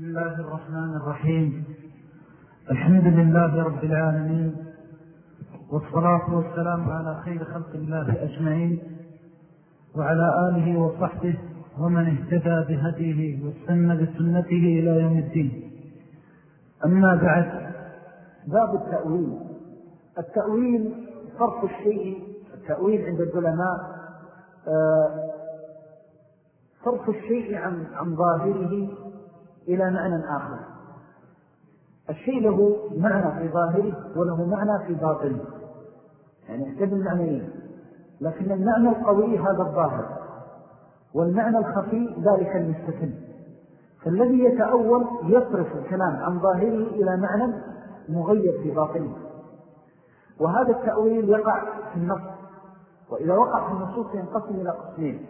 بسم الله الرحمن الرحيم. الحمد لله رب العالمين والصلاة والسلام على خير خلق الله أجمعين وعلى آله وصحبه ومن اهتدى بهديه واستنى بسنته إلى يوم الدين. أما بعد باب التأويل. التأويل صرف الشيء التأويل عند العلماء آه، صرف الشيء عن, عن ظاهره إلى معنى آخر. الشيء له معنى في ظاهره وله معنى في باطنه يعني احتاج المعنيين لكن المعنى القوي هذا الظاهر. والمعنى الخفي ذلك المستثن فالذي يتأول يصرف الكلام عن ظاهره إلى معنى مغير في باطنه. وهذا التأويل يقع في النص. وإذا وقع في النصوص ينقسم إلى قسمين.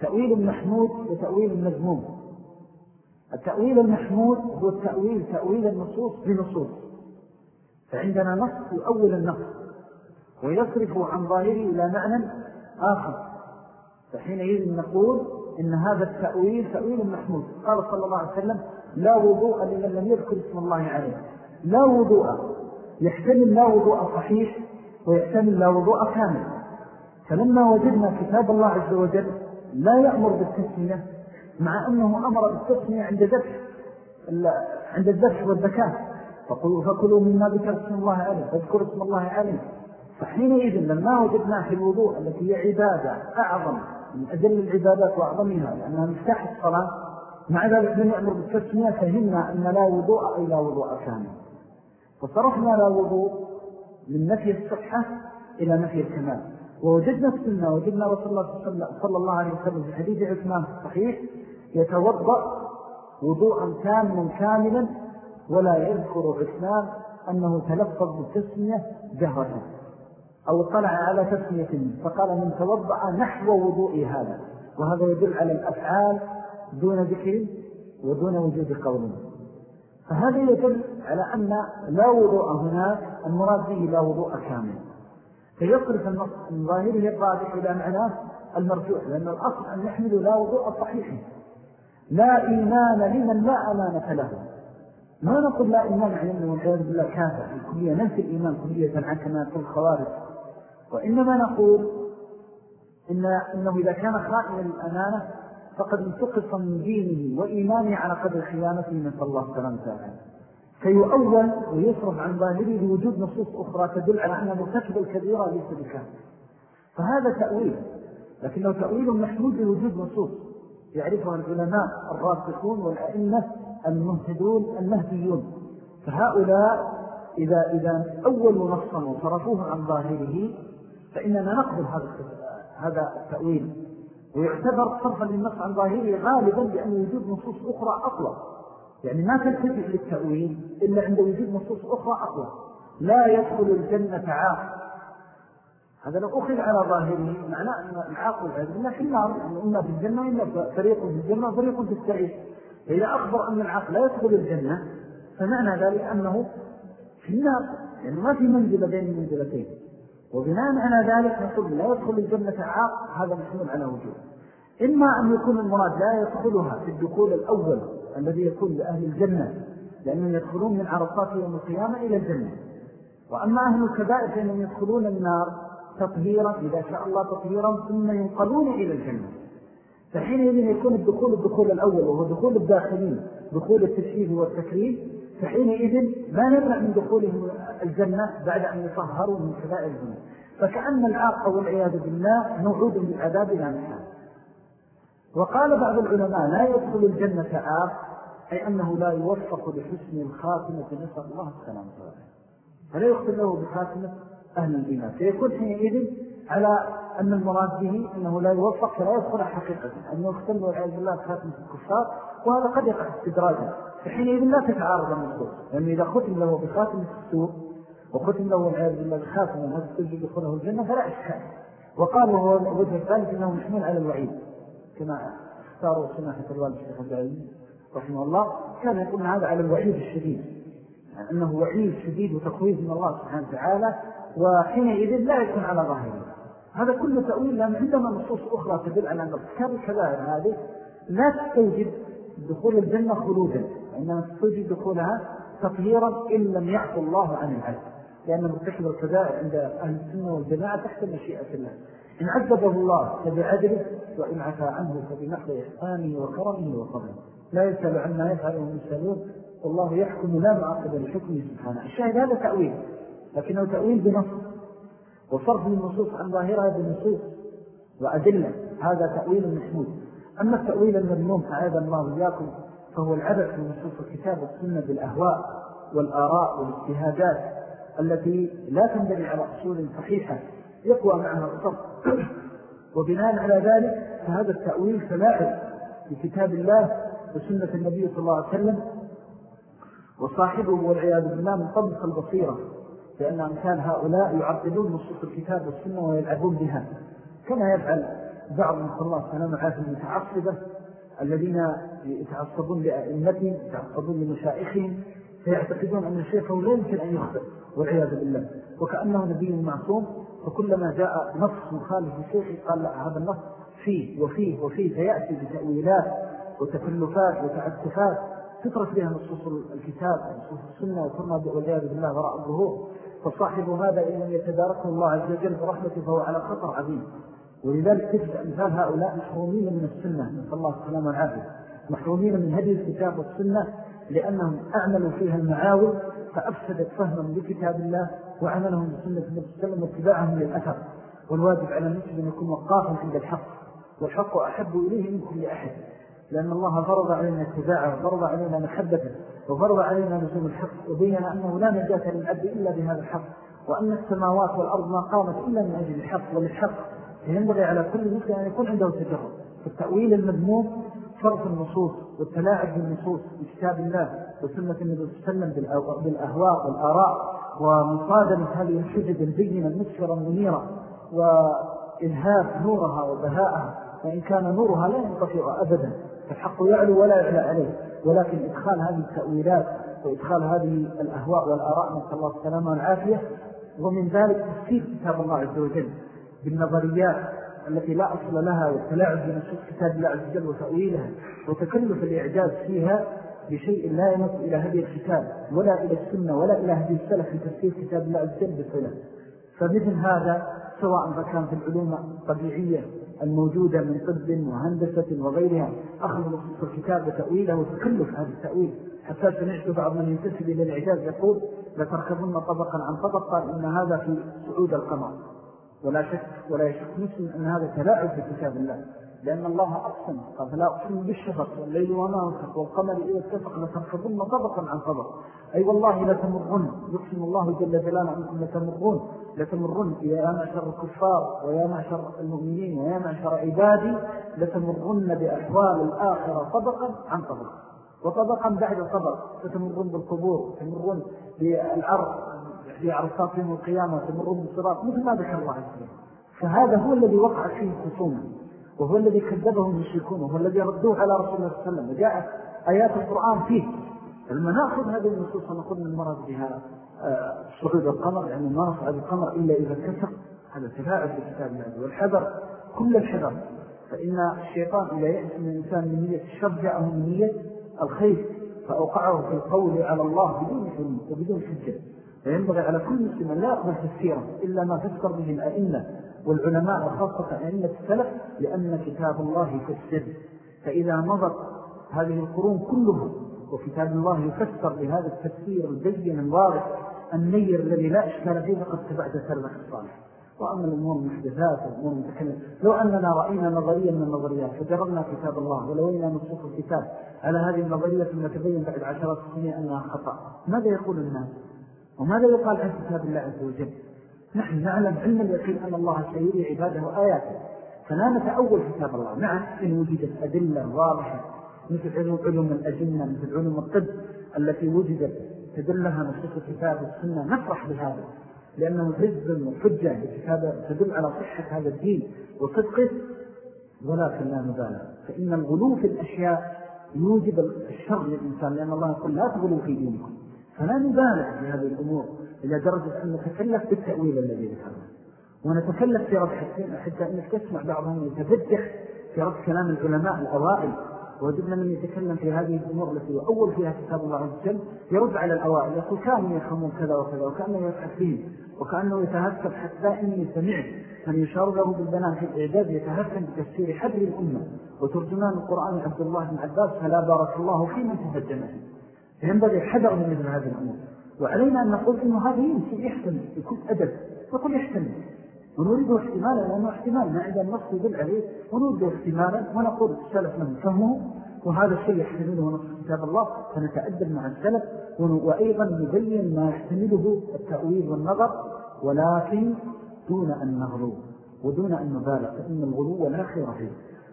تأويل محمود وتأويل مذموم. التأويل المحمود هو التأويل تأويل النصوص بنصوص. فعندنا نص يؤول النص ويصرف عن ظاهره إلى معنى آخر. فحينئذ نقول إن هذا التأويل تأويل محمود. قال صلى الله عليه وسلم لا وضوء لمن لم يذكر اسم الله عليه. لا وضوء. يحتمل لا وضوء صحيح ويحتمل لا وضوء كامل. فلما وجدنا كتاب الله عز وجل لا يأمر بالتسمية مع أنه أمر بالتسمية عند ذبح عند الذبح والذكاة فقلوا فكلوا مما ذكر اسم الله عليه فاذكروا اسم الله عليه. فحينئذ لما وجدنا في الوضوء التي هي عبادة أعظم من أجل العبادات وأعظمها لأنها مفتاح الصلاة مع ذلك لم يأمر بالتسمية فهمنا أن لا وضوء أي لا وضوء كامل. فصرفنا لا وضوء من نفي الصحة إلى نفي الكمال. ووجدنا السنة وجدنا رسول الله صلى الله عليه وسلم في حديث عثمان الصحيح يتوضأ وضوءا كاملا كاملا ولا يذكر عثمان أنه تلفظ بالتسمية جهرة. أو طلع على تسمية فقال من توضأ نحو وضوء هذا. وهذا يدل على الأفعال دون ذكر ودون وجود قول. فهذا يدل على أن لا وضوء هناك المراد به لا وضوء كامل. فيصرف النص من ظاهره الراجح إلى معناه المرجوح لأن الأصل أن يحمل لا وضوء صحيح. لا إيمان لمن لا أمانة له. ما نقول لا إيمان أنه والعياذ بالله كافر. الكلية ننسي الإيمان كلية عن كما يقول الخوارج. وإنما نقول إن إنه إذا كان خائن الأمانة فقد انتقص من دينه وإيمانه على قدر خيانته نسأل الله سلام تعالى فيؤول ويصرف عن ظاهره لوجود نصوص أخرى تدل على أن مرتكب الكبيرة ليس بكافر. فهذا تأويل. لكنه تأويل محمود لوجود نصوص. يعرفها العلماء الراسخون والأئمة المهتدون المهديون. فهؤلاء إذا, إذا أولوا نصا وصرفوه عن ظاهره فإننا نقبل هذا التأويل. ويعتبر صرفا للنص عن ظاهره غالبا لأن وجود نصوص أخرى أقوى. يعني ما تلتفت للتأويل إلا عند وجود نصوص أخرى أقوى. لا يدخل الجنة عاق هذا لو أخذ على ظاهره معناه أن العاق والعيد إلا في النار إما في الجنة إلا فريق في الجنة وفريق في السعيد فإذا أخبر أن العاق لا يدخل الجنة فمعنى ذلك أنه في النار يعني ما في منزلة بين المنزلتين. وبناء على ذلك نقول لا يدخل الجنة عاق هذا محمول على وجود إما أن يكون المراد لا يدخلها في الدخول الأول الذي يكون لأهل الجنة لأنهم يدخلون من عرصات يوم القيامة إلى الجنة. وأما أهل الكبائر فإنهم يدخلون النار تطهيرا إذا شاء الله تطهيرا ثم ينقلون إلى الجنة. فحينئذ يكون الدخول الدخول الأول وهو دخول الداخلين دخول التشهيد والتكريم. فحينئذ ما نمنع من دخولهم الجنة بعد أن يطهروا من كبائر الجنة فكأن العاق والعياذ بالله موعود بالعذاب لا محال وقال بعض العلماء لا يدخل الجنة عاق أي أنه لا يوفق لحسن الخاتمة نسأل الله السلام عليه فلا يختل له بخاتمة؟ أهل الإيمان فيكون حينئذ على أن المراد به أنه لا يوفق فلا يدخل حقيقة. أنه يختل والعياذ بالله بخاتمة الكفار وهذا قد يقع استدراجا فحينئذ لا تتعارض النصوص لأنه إذا ختم له بخاتمة السوء وختم له والعياذ بالله بخاتمة هذا تجد دخوله الجنة فلا إشكال. وقال وهو الوجه الثالث أنه محمول على الوعيد. كما اختاروا سماحة الوالد الشيخ الدعيم رحمه الله كان يقول هذا على الوعيد الشديد. يعني أنه وعيد شديد وتخويف من الله سبحانه وتعالى وحينئذ لا يكون على ظاهره. هذا كله تأويل لأن عندما نصوص أخرى تدل على أن ارتكاب الكبائر هذه لا تستوجب دخول الجنة خلودا وإنما تستوجب دخولها تطهيرا إن لم يعفو الله عن العدل. لأن مرتكب الكبائر عند أهل السنة والجماعة تحت مشيئة الله. إن عذبه الله فبعدله وإن عفى عنه فبمحض إحسانه وكرمه وفضله. لا يسأل عما يفعله المسألون والله يحكم لا معقب لحكمه سبحانه. الشاهد هذا تأويل. لكنه تأويل بنص وصرف النصوص عن ظاهرها بنصوص وأدلة. هذا تأويل محمود. أما التأويل المذموم أعاذ الله إياكم فهو العبث من نصوص الكتاب والسنة بالأهواء والآراء والاجتهادات التي لا تنبني على أصول صحيحة يقوى معها الصف وبناء على ذلك فهذا التأويل تلاعب بكتاب الله وسنة النبي صلى الله عليه وسلم وصاحبه والعياذ بالله من طبق البصيرة. لأن أمثال هؤلاء يعطلون نصوص الكتاب والسنة ويلعبون بها. كما يفعل بعض من الله سلام عافي المتعصبة الذين يتعصبون لأئمتهم يتعصبون لمشائخهم فيعتقدون أن شيخه لا يمكن أن يخطئ والعياذ بالله. وكأنه نبي معصوم فكلما جاء نص مخالف لشيخه قال لا هذا النص فيه وفيه وفيه فيأتي بتأويلات وتكلفات وتعسفات تترك بها نصوص الكتاب ونصوص السنة وكما والعياذ بالله وراء الظهور. فصاحب هذا إن يتداركه الله عز وجل برحمته فهو على خطر عظيم. ولذلك تجد أمثال هؤلاء محرومين من السنة. نسأل الله السلام والعافية. محرومين من هدي الكتاب والسنة لأنهم أعملوا فيها المعاول فأفسدت فهمهم لكتاب الله وعملهم بسنة النبي وسلم واتباعهم للأثر. والواجب على المسلم أن يكون وقافا عند الحق. والحق أحب إليه من كل أحد. لأن الله فرض علينا اتباعه وفرض علينا محبته. وفرض علينا نسوم الحق وبين أنه لا نجاة للعبد إلا بهذا الحق وأن السماوات والأرض ما قامت إلا من أجل الحق وللحق فينبغي على كل مسلم أن يكون عنده تجرب فالتأويل المذموم صرف النصوص والتلاعب بالنصوص بكتاب الله وسنة النبي صلى الله عليه وسلم بالأهواء والآراء ومصادمة هذه الحجج البينة المسفرة المنيرة وإلهاب نورها وبهاءها وإن كان نورها لا ينطفئ أبدا فالحق يعلو ولا يعلى عليه. ولكن إدخال هذه التأويلات وإدخال هذه الأهواء والآراء نسأل الله السلامة والعافية ومن ذلك تفسير كتاب الله عز وجل بالنظريات التي لا أصل لها والتلاعب بنصوص كتاب الله عز وجل وتأويلها وتكلف الإعجاز فيها بشيء لا يمس إلى هذه الكتاب ولا إلى السنة ولا إلى هذه السلف في تفسير كتاب الله عز وجل بصلة فمثل هذا سواء كان في العلوم الطبيعية الموجودة من طب وهندسة وغيرها. أخذ نصوص الكتاب وتأويله وتكلف هذا التأويل. حتى سمعت بعض من ينتسب إلى الإعجاز يقول لتركبن طبقا عن طبق قال إن هذا في سعود القمر. ولا شك ولا يشك مسلم أن هذا تلاعب في كتاب الله. لأن الله أقسم قال فلا أقسم بالشفق والليل وما وفق والقمر إذا اتفق لتركبن طبقا عن طبق. أي والله لتمرن. يقسم الله جل جلاله أنكم لتمرن. لتمرن يا معشر الكفار ويا معشر المؤمنين ويا معشر عبادي لتمرن بأحوال الآخرة طبقا عن طبق. وطبقا بعد طبق. لتمرن بالقبور تمرن بالعرض في عرصات يوم القيامة تمرون بالصراط مثل ما ذكر الله عز وجل. فهذا هو الذي وقع فيه الخصومة. وهو الذي كذبه المشركون وهو الذي ردوه على رسول الله صلى الله عليه وسلم. وجاءت آيات القرآن فيه. فلما نأخذ هذه النصوص ونقول من المرض بها آه، صعود القمر يعني ما نصعد القمر إلا إذا كسر هذا تفاعل في كتاب الله والحذر كل الحذر. فإن الشيطان إذا يأتي من الإنسان من نية الشر جاءه من نية الخير فأوقعه في القول على الله بدون حلم وبدون حجة. فينبغي على كل مسلم لا يقبل تفسيرا إلا ما فسر به الأئمة والعلماء وخاصة أئمة السلف لأن كتاب الله يفسر فإذا مضت هذه القرون كلها وكتاب الله يفسر بهذا التفسير البين الواضح النير الذي لا إشكال فيه فقد تبعد سلف الصالح وأما الأمور المحدثات والأمور المتكلمة لو أننا رأينا نظريا من النظريات فجربنا كتاب الله ولوينا نصوص الكتاب على هذه النظرية ثم تبين بعد عشرات سنين أنها خطأ. ماذا يقول الناس؟ وماذا يقال عن كتاب الله عز وجل؟ نحن نعلم علم اليقين أن الله سيري عباده آياته فلا نتأول كتاب الله. نعم إن وجدت أدلة واضحة مثل علوم الأجنة مثل علوم الطب التي وجدت تدلها نصوص الكتاب والسنة نفرح بهذا لأنه رزق وحجة لكتاب تدل على صحة هذا الدين وصدقه ولكن لا نبالغ فإن الغلو في الأشياء يوجب الشر للإنسان لأن الله يقول لا تغلوا في دينكم. فلا نبالغ في هذه الأمور إلى درجة أن نتكلف بالتأويل الذي ذكرنا. ونتكلف في رد حتى أنك تسمع بعضهم يتفتح في رد كلام العلماء الأوائل. وجدنا من يتكلم في هذه الأمور التي أول فيها كتاب الله عز وجل يرد على الأوائل يقول كانوا يفهمون كذا وكذا وكأنه يفعل فيه وكأنه يتهكم حتى إني سمعت من يشار له بالبنان في الإعداد يتهكم بتفسير حبر الأمة وترجمان القرآن عبد الله بن عباس فلا بارك الله في من تهجمه. فينبغي الحذر من مثل هذه الأمور. وعلينا أن نقول إنه هذا يمكن يحتمل بكل أدب. نقول يحتمل. ونريده احتمالا لأنه احتمال ما عندنا النص يدل عليه ونريده احتمالا ونقول السلف من فهمه وهذا الشيء يحتمله نص كتاب الله فنتأدب مع السلف وأيضا نبين ما يحتمله التأويل والنظر ولكن دون أن نغلو ودون أن نبالغ فإن الغلو لا خير فيه.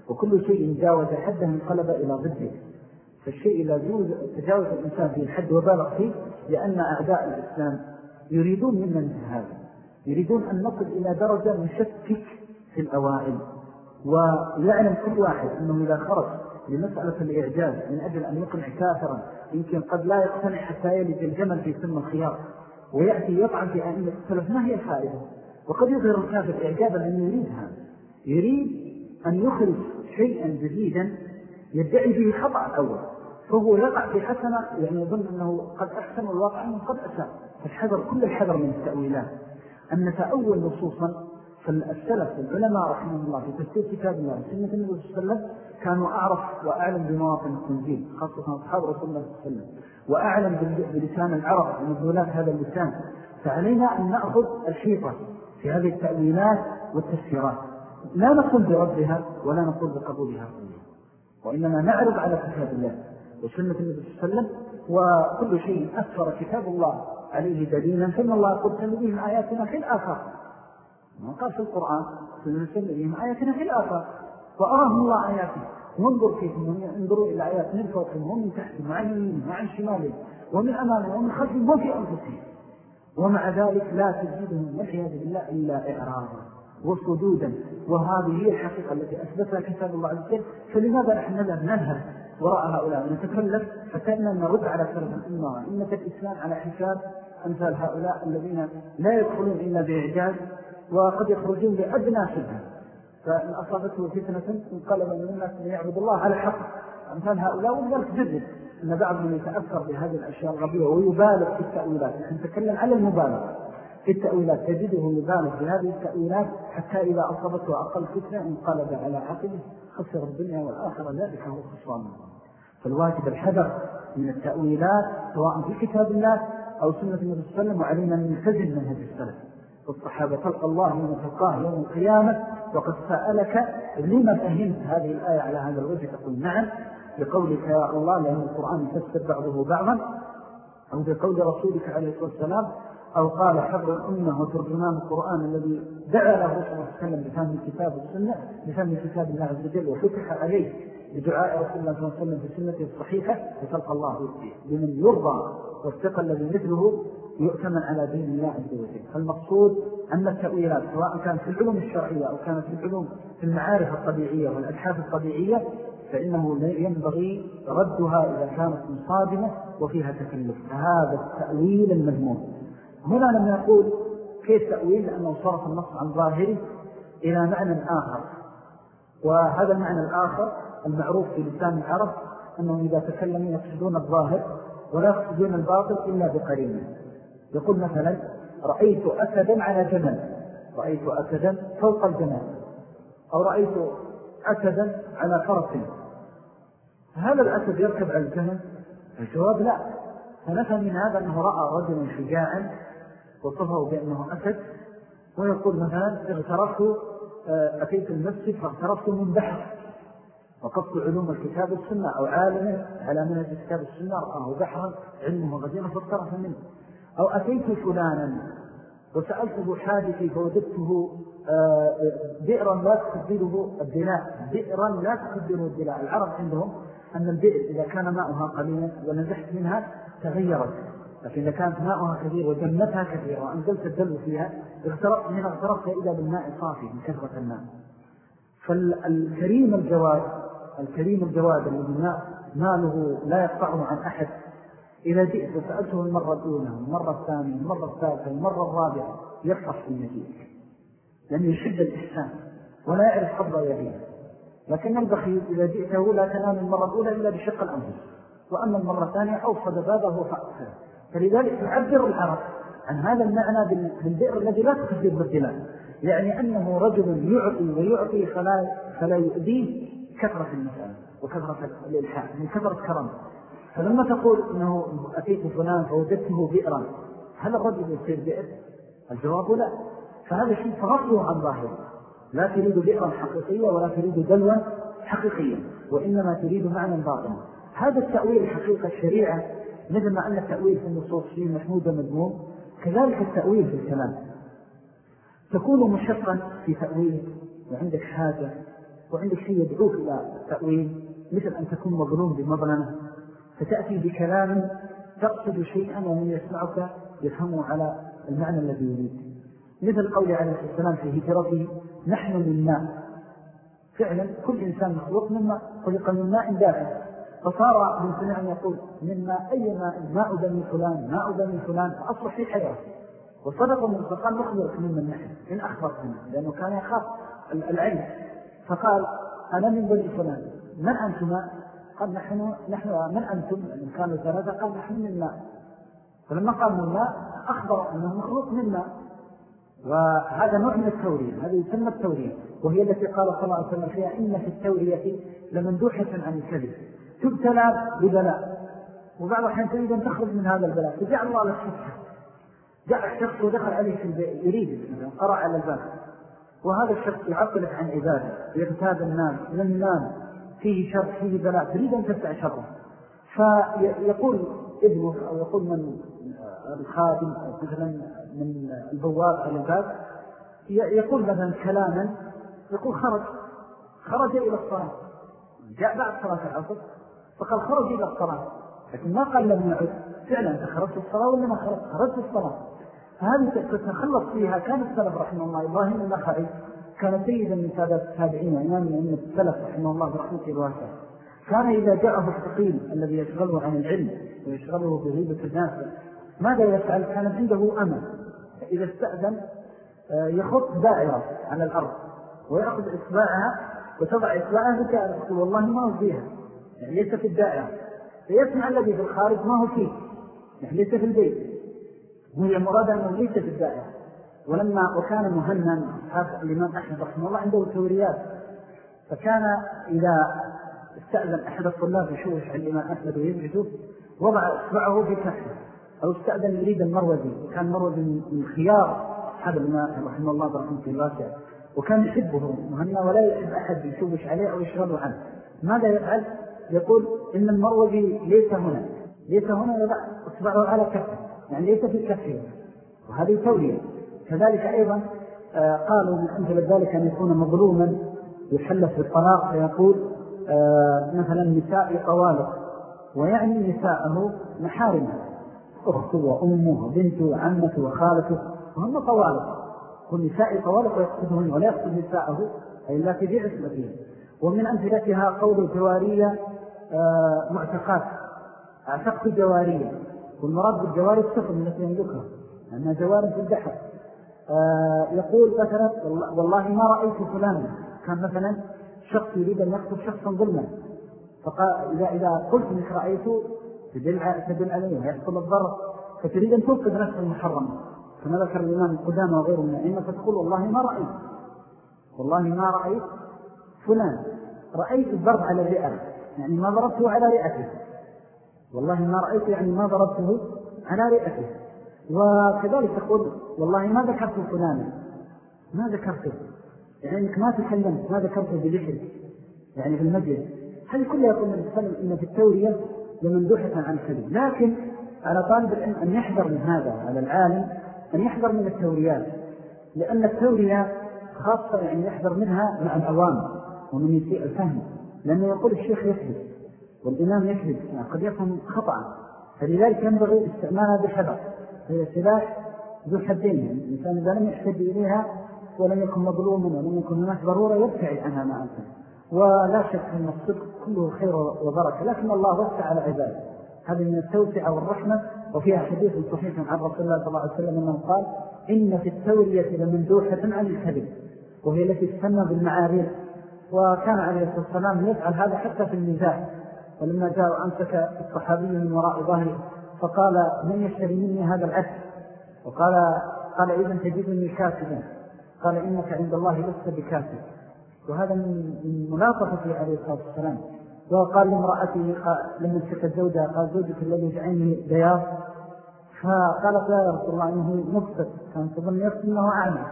وكل شيء جاوز حده انقلب إلى ضده. فالشيء إذا تجاوز الإنسان في الحد وبالغ فيه لأن أعداء الإسلام يريدون منا هذا يريدون أن نصل إلى درجة نشكك في الأوائل. ويعلم كل واحد أنه إذا خرج لمسألة الإعجاز من أجل أن يقنع كافرا يمكن قد لا يقتنع حتى يلد الجمل في سن الخيار ويأتي يطعن في أئمة السلف. ما هي الفائدة؟ وقد يظهر الكافر إعجابا أن يريدها. يريد أن يخرج شيئا جديدا يدعي به خطأ الأول فهو يقع في حسنة يعني يظن أنه قد أحسن الواقع أنه قد أساء. فالحذر كل الحذر من التأويلات. أن نتأول نصوصا فالسلف العلماء رحمه الله في تفسير كتاب الله وسنة النبي صلى الله عليه وسلم كانوا أعرف وأعلم بمواطن التنزيل خاصة أصحاب رسول الله صلى الله عليه وسلم وأعلم بلسان العرب ومدلولات هذا اللسان. فعلينا أن نأخذ الحيطة في هذه التأويلات والتفسيرات. لا نقول بردها ولا نقول بقبولها. وإنما نعرض على كتاب الله وسنة النبي صلى الله عليه وسلم وكل شيء أكثر كتاب الله عليه دليلا فإن الله قد سنبهم آياتنا في الآخر ما قال في القرآن سنبهم آياتنا في الآخر وأراهم الله آياته وانظر فيهم انظروا إلى آيات من فوقهم ومن تحتهم وعن يمينهم وعن شمالهم ومن أمامهم ومن خلفهم وفي أنفسهم. ومع ذلك لا تجدهم والعياذ بالله إلا إعراضا وصدودا وهذه هي الحقيقة التي أثبتها كتاب الله عز وجل. فلماذا نحن نذهب وراء هؤلاء. نتكلم فكأننا نرد على سلف الأمة إنة الإسلام على حساب أمثال هؤلاء الذين لا يدخلون إلا بإعجاز وقد يخرجون بأدنى شبه فإن أصابته فتنة انقلب من الناس ليعبد الله على حق. أمثال هؤلاء وذلك جدد أن بعضهم يتأثر بهذه الأشياء الغبية ويبالغ في التأويلات. نحن نتكلم على المبالغة. في التأويلات تجده يبالغ في هذه التأويلات حتى إذا أصابته أقل فتنة انقلب على عقله. خسر الدنيا والآخرة ذلك هو خسران فالواجب الحذر من التأويلات سواء في كتاب الله أو سنة النبي صلى الله عليه وسلم وعلينا أن نلتزم من هذه السلف. والصحابة تلقى الله يوم تلقاه يوم القيامة وقد سألك لما فهمت هذه الآية على هذا الوجه؟ تقول نعم بقولك يا الله لأن القرآن يفسر بعضه بعضا أو بقول رسولك عليه الصلاة والسلام أو قال حبر الأمة وترجمان القرآن الذي دعا له صلى الله عليه وسلم بفهم الكتاب والسنة بفهم كتاب الله عز وجل وفتح عليه بدعاء رسول الله صلى الله عليه وسلم في سنته الصحيحة وتلقى الله بمن يرضى والثقة الذي مثله يؤتمن على دين الله عز وجل. فالمقصود أن التأويلات سواء كانت في العلوم الشرعية أو كانت في العلوم في المعارف الطبيعية والأبحاث الطبيعية فإنه ينبغي ردها إذا كانت مصادمة وفيها تكلف. فهذا التأويل المذموم. هنا لم يقول كيف تأويل لأنه صرف النص عن ظاهره إلى معنى آخر. وهذا المعنى الآخر المعروف في لسان العرب أنهم إذا تكلموا يقصدون الظاهر ولا يقصدون الباطل إلا بقرينه يقول مثلا رأيت أسدا على جمل رأيت أسدا فوق الجمل أو رأيت أسدا على فرس. هل الأسد يركب على الجمل الجواب لا. فنفهم من هذا أنه رأى رجلا شجاعا وصفه بأنه أسد ويقول مثلا اغترفت آه، أتيت المسجد فاغترفت من بحر. وقصت علوم الكتاب السنة أو عالم على منهج الكتاب السنة رآه بحرا علمه غزيرا فاغترف منه. أو أتيت فلانا وسألته حادثي فوجدته آه، بئرا لا تقدره الدلاء. بئرا لا تقدره الدلاء. العرب عندهم أن البئر إذا كان ماؤها قليلا ونزحت منها تغيرت. لكن إذا كانت ماؤها كثير وجمتها كثيرة وأنزلت الدلو فيها اغترقت منها اغترقت إذا بالماء صافي من كثرة الماء. فالكريم الجواد الكريم الجواد الذي ماله لا يقطعه عن أحد إذا جئت وسألته المرة الأولى المرة الثانية المرة الثالثة المرة الرابعة يفرح في المجيء. لأنه يحب الإحسان ولا يعرف قبض يديه لكن البخيل إذا جئته لا تنام المرة الأولى إلا بشق الأنفس. وأما المرة الثانية أوصد بابه فأخذ فلذلك يعبر العرب عن هذا المعنى بالبئر الذي لا تخذ بالدلال يعني أنه رجل يعطي ويعطي فلا, فلا يؤذيه كثرة المسألة وكثرة الإلحاح من كثرة كرم فلما تقول أنه أتيت فلان فوجدته بئرا هل الرجل يصير بئر؟ الجواب لا. فهذا شيء تغطيه عن ظاهره. لا تريد بئرا حقيقية ولا تريد دلوا حقيقية وإنما تريد معنى باطنا. هذا التأويل حقيقة الشريعة مثل ما أن التأويل في النصوص فيه محمود ومذموم كذلك التأويل في الكلام. تكون مشقا في تأويل وعندك حاجة وعندك شيء يدعوك إلى تأويل مثل أن تكون مظلوم بمظلمة. فتأتي بكلام تقصد شيئا ومن يسمعك يفهمه على المعنى الذي يريد. مثل قول عليه السلام في هجرته نحن من ماء فعلا كل إنسان مخلوق من ماء خلق من ماء دافع فصار من سنة أن يقول من ماء أي ماء ماء بني فلان ماء بني فلان فأصبح في حياة وصدق من فقال نخبرك من نحن إن أخبرت منه لأنه كان يخاف العلم. فقال أنا من بني فلان من أنتما؟ قال نحن, نحن من أنتم؟ من كانوا ثلاثة قال نحن من ماء فلما قال من ماء أخبر أنه مخلوق من ماء وهذا نوع من التورية هذا يسمى التورية وهي التي قال صلى الله عليه وسلم فيها إن في التورية لمندوحة عن الكذب. تبتلى ببلاء. وبعض الحين تريد أن تخرج من هذا البلاء. فجعل الله لك فتحة جاء الشخص ودخل عليه في البيت يريد قرأ على الباب. وهذا الشخص يعطلك عن عبادة يغتاب الناس نمام فيه شر فيه بلاء. تريد أن تفتع شره. فيقول ابنه أو يقول من الخادم أو مثلا من البواب على الباب يقول مثلا كلاما يقول خرج. خرج إلى الصلاة. جاء بعد صلاة العصر. فقال خرج إلى الصلاة. لكن ما قال لم يعد. فعلا أنت خرجت الصلاة ولا ما خرجت؟ خرجت الصلاة. فهذه تتخلص فيها كان السلف رحمه الله. إبراهيم النخعي كان سيدا من سادات التابعين وإمام من السلف رحمه الله برحمته الواسعة كان إذا جاءه الثقيل الذي يشغله عن العلم ويشغله بغيبة الناس ماذا يفعل؟ كانت عنده أمل. إذا استأذن آه، يخط دائرة على الأرض ويأخذ إصباعها وتضع إصباعها يقول والله ما هو فيها يعني ليس في الدائرة. فيسمع الذي في الخارج ما هو فيه. يعني ليس في البيت. وهي مراد أنه ليس في الدائرة. ولما وكان مهنا أصحاب الإمام أحمد رحمه الله عنده توريات فكان إذا استأذن أحد الطلاب يشوش عن الإمام أحمد ويجده وضع إصبعه في كفه أو استأذن يريد المروزي. وكان المروزي من خيار أصحاب الإمام رحمه الله برحمة الواسع وكان يحبه مهنا ولا يحب أحد يشوش عليه أو يشغله عنه. ماذا يفعل؟ يقول إن المروزي ليس هنا. ليس هنا يضع إصبعه على كفه يعني ليس في كفه وهذه تولية. كذلك أيضا آه، قالوا من أمثل ذلك أن يكون مظلوما يحلف بالطلاق فيقول آه، مثلا نساء طوالق ويعني نساءه محارمة أخته وأمه وبنته وعمته وخالته وهم طوالق. كل نساء طوالق ويقصدهن ولا يقصد نساءه أي لا تبيع اسمتين ومن أمثلتها قول الجوارية معتقات. اعتقت جوارية. والمراد بالجواري السفن التي يملكها لأنها جوار في البحر. آه، يقول مثلا والله ما رأيت فلانا. كان مثلا شخص يريد أن يقتل شخصا ظلما. فقال إذا, إذا قلت إنك رأيته تدل, تدل عليه. ويحصل الضرر. فتريد أن توقف نفسه المحرمة. كما ذكر الإمام القدامى وغيره من العلم فتقول والله ما رأيت. والله ما رأيت فلان. رأيت الضرب على الرئة. يعني ما ضربته على رئته. والله ما رأيت يعني ما ضربته على رئته. وكذلك تقول والله ما ذكرت فلانا ما ذكرته يعني إنك ما تكلمت ما ذكرته بذكر يعني في المجلس هذه كلها يقول النبي صلى الله عليه وسلم إن في التورية لمندوحة عن الكذب لكن على طالب العلم أن يحذر من هذا على العالم أن يحذر من التوريات. لأن التورية خاصة يعني يحذر منها مع الأوام ومن يسيء الفهم. لأنه يقول الشيخ يكذب والإمام يكذب قد يفهم خطأ. فلذلك ينبغي استعمالها بحذر. هي سلاح ذو حدين يعني الإنسان إذا لم يحتج إليها ولم يكن مظلوما ولم يكن هناك ضرورة يبتعد عنها ما أنت ولا شك أن الصدق كله خير وبركة لكن الله وسع على عباده. هذه من التوسعة والرحمة وفيها حديث صحيح عن رسول الله صلى الله عليه وسلم أنه قال إن في التورية لمندوحة عن الكذب وهي التي تسمى بالمعارير وكان عليه الصلاة والسلام يفعل هذا حتى في النزاع. ولما جاء أمسك الصحابي من وراء ظهره فقال من يشتري مني هذا العبد وقال قال إذا تجدني كاتبا. قال إنك عند الله لست بكاتب. وهذا من ملاطفته عليه الصلاة والسلام. وقال لامرأته لما سكت زوجها قال زوجك الذي يجعلني بياض فقالت يا رسول الله إنه مبسط كان تظن يقصد أنه أعمى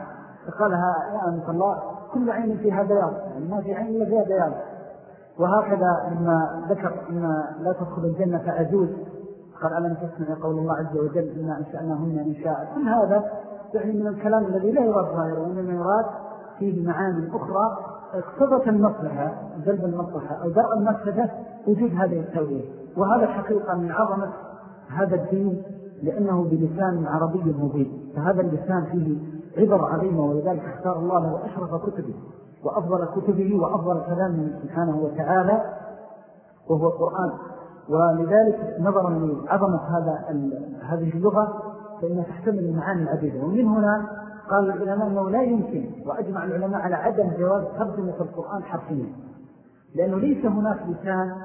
فقالها يا أمة الله كل عين فيها بياض يعني ما في عين إلا فيها بياض وهكذا لما ذكر أن لا تدخل الجنة عجوز قال ألم تسمع قول الله عز وجل إنا أنشأناهن إنشاء كل هذا يعني من الكلام الذي لا يراد ظاهره وإنما يراد فيه معاني أخرى اقتضت المصلحة جلب المصلحة أو درء المفسدة وجود هذه التوحيد وهذا الحقيقة من عظمة هذا الدين. لأنه بلسان عربي مبين. فهذا اللسان فيه عبر عظيمة ولذلك اختار الله له أشرف كتبه وأفضل كتبه وأفضل كلامه سبحانه وتعالى وهو القرآن. ولذلك نظرا لعظمة هذا هذه اللغة فإنها تحتمل المعاني العديدة. ومن هنا قال العلماء أنه لا يمكن وأجمع العلماء على عدم جواز ترجمة القرآن حرفيا لأنه ليس هناك لسان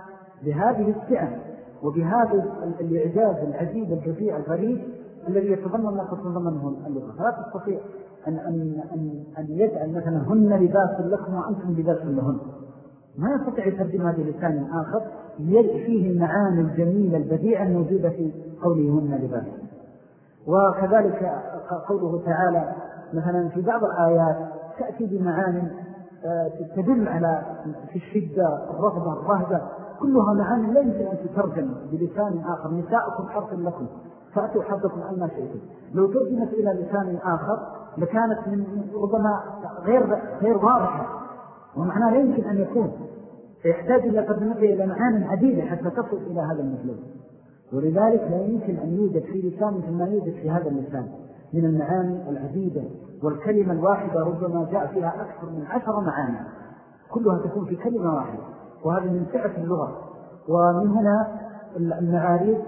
بهذه السعة وبهذا الإعجاز العجيب البديع الغريب الذي يتضمن ما تتضمنه اللغة فلا تستطيع أن, أن, أن, أن يجعل مثلا هن لباس لكم وأنتم لباس لهن ما يستطيع يترجم هذه لسان آخر فيه المعاني الجميلة البديعة الموجودة في قوله هن لباس. وكذلك قوله تعالى مثلا في بعض الآيات تأتي بمعاني آه، تدل على في الشدة الرغبة الرهبة كلها معاني لا يمكن أن تترجم بلسان آخر. نساءكم حرف لكم. فأتوا حظكم أن شئتم. لو ترجمت إلى لسان آخر لكانت من ربما غير, غير واضحة. ومعناه لا يمكن أن يكون. فيحتاج إلى ترجمته إلى معاني عديدة حتى تصل إلى هذا المثلث ولذلك لا يمكن أن يوجد في لسان مثل ما يوجد في هذا اللسان من المعاني العديدة. والكلمة الواحدة ربما جاء فيها أكثر من عشر معاني. كلها تكون في كلمة واحدة. وهذا من سعة اللغة. ومن هنا المعاريض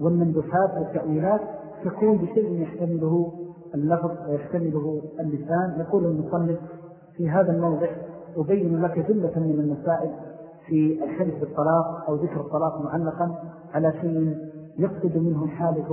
والمندفات والتأويلات تكون بشيء يحتمله اللفظ ويحتمله اللسان. يقول المصنف في هذا الموضع أبين لك جملة من المسائل في الحدث بالطلاق أو ذكر الطلاق معلقا على شيء يقصد منه الحالف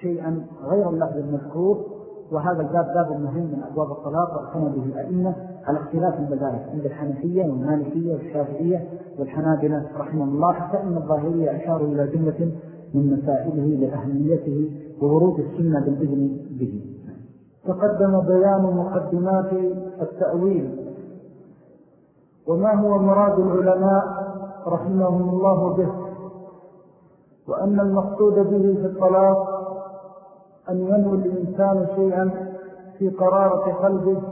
شيئا غير اللفظ المذكور. وهذا الباب باب مهم من أبواب الطلاق وأعتنى به الأئمة. على اختلاف المذاهب عند الحنفية والمالكية والشافعية والحنابلة رحمه الله حتى أن الظاهرية أشاروا إلى جملة من مسائله لأهميته وورود السنة بالإذن به. تقدم بيان مقدمات التأويل. وما هو مراد العلماء رحمهم الله به؟ وأن المقصود به في الطلاق أن ينوي الإنسان شيئا في قرارة قلبه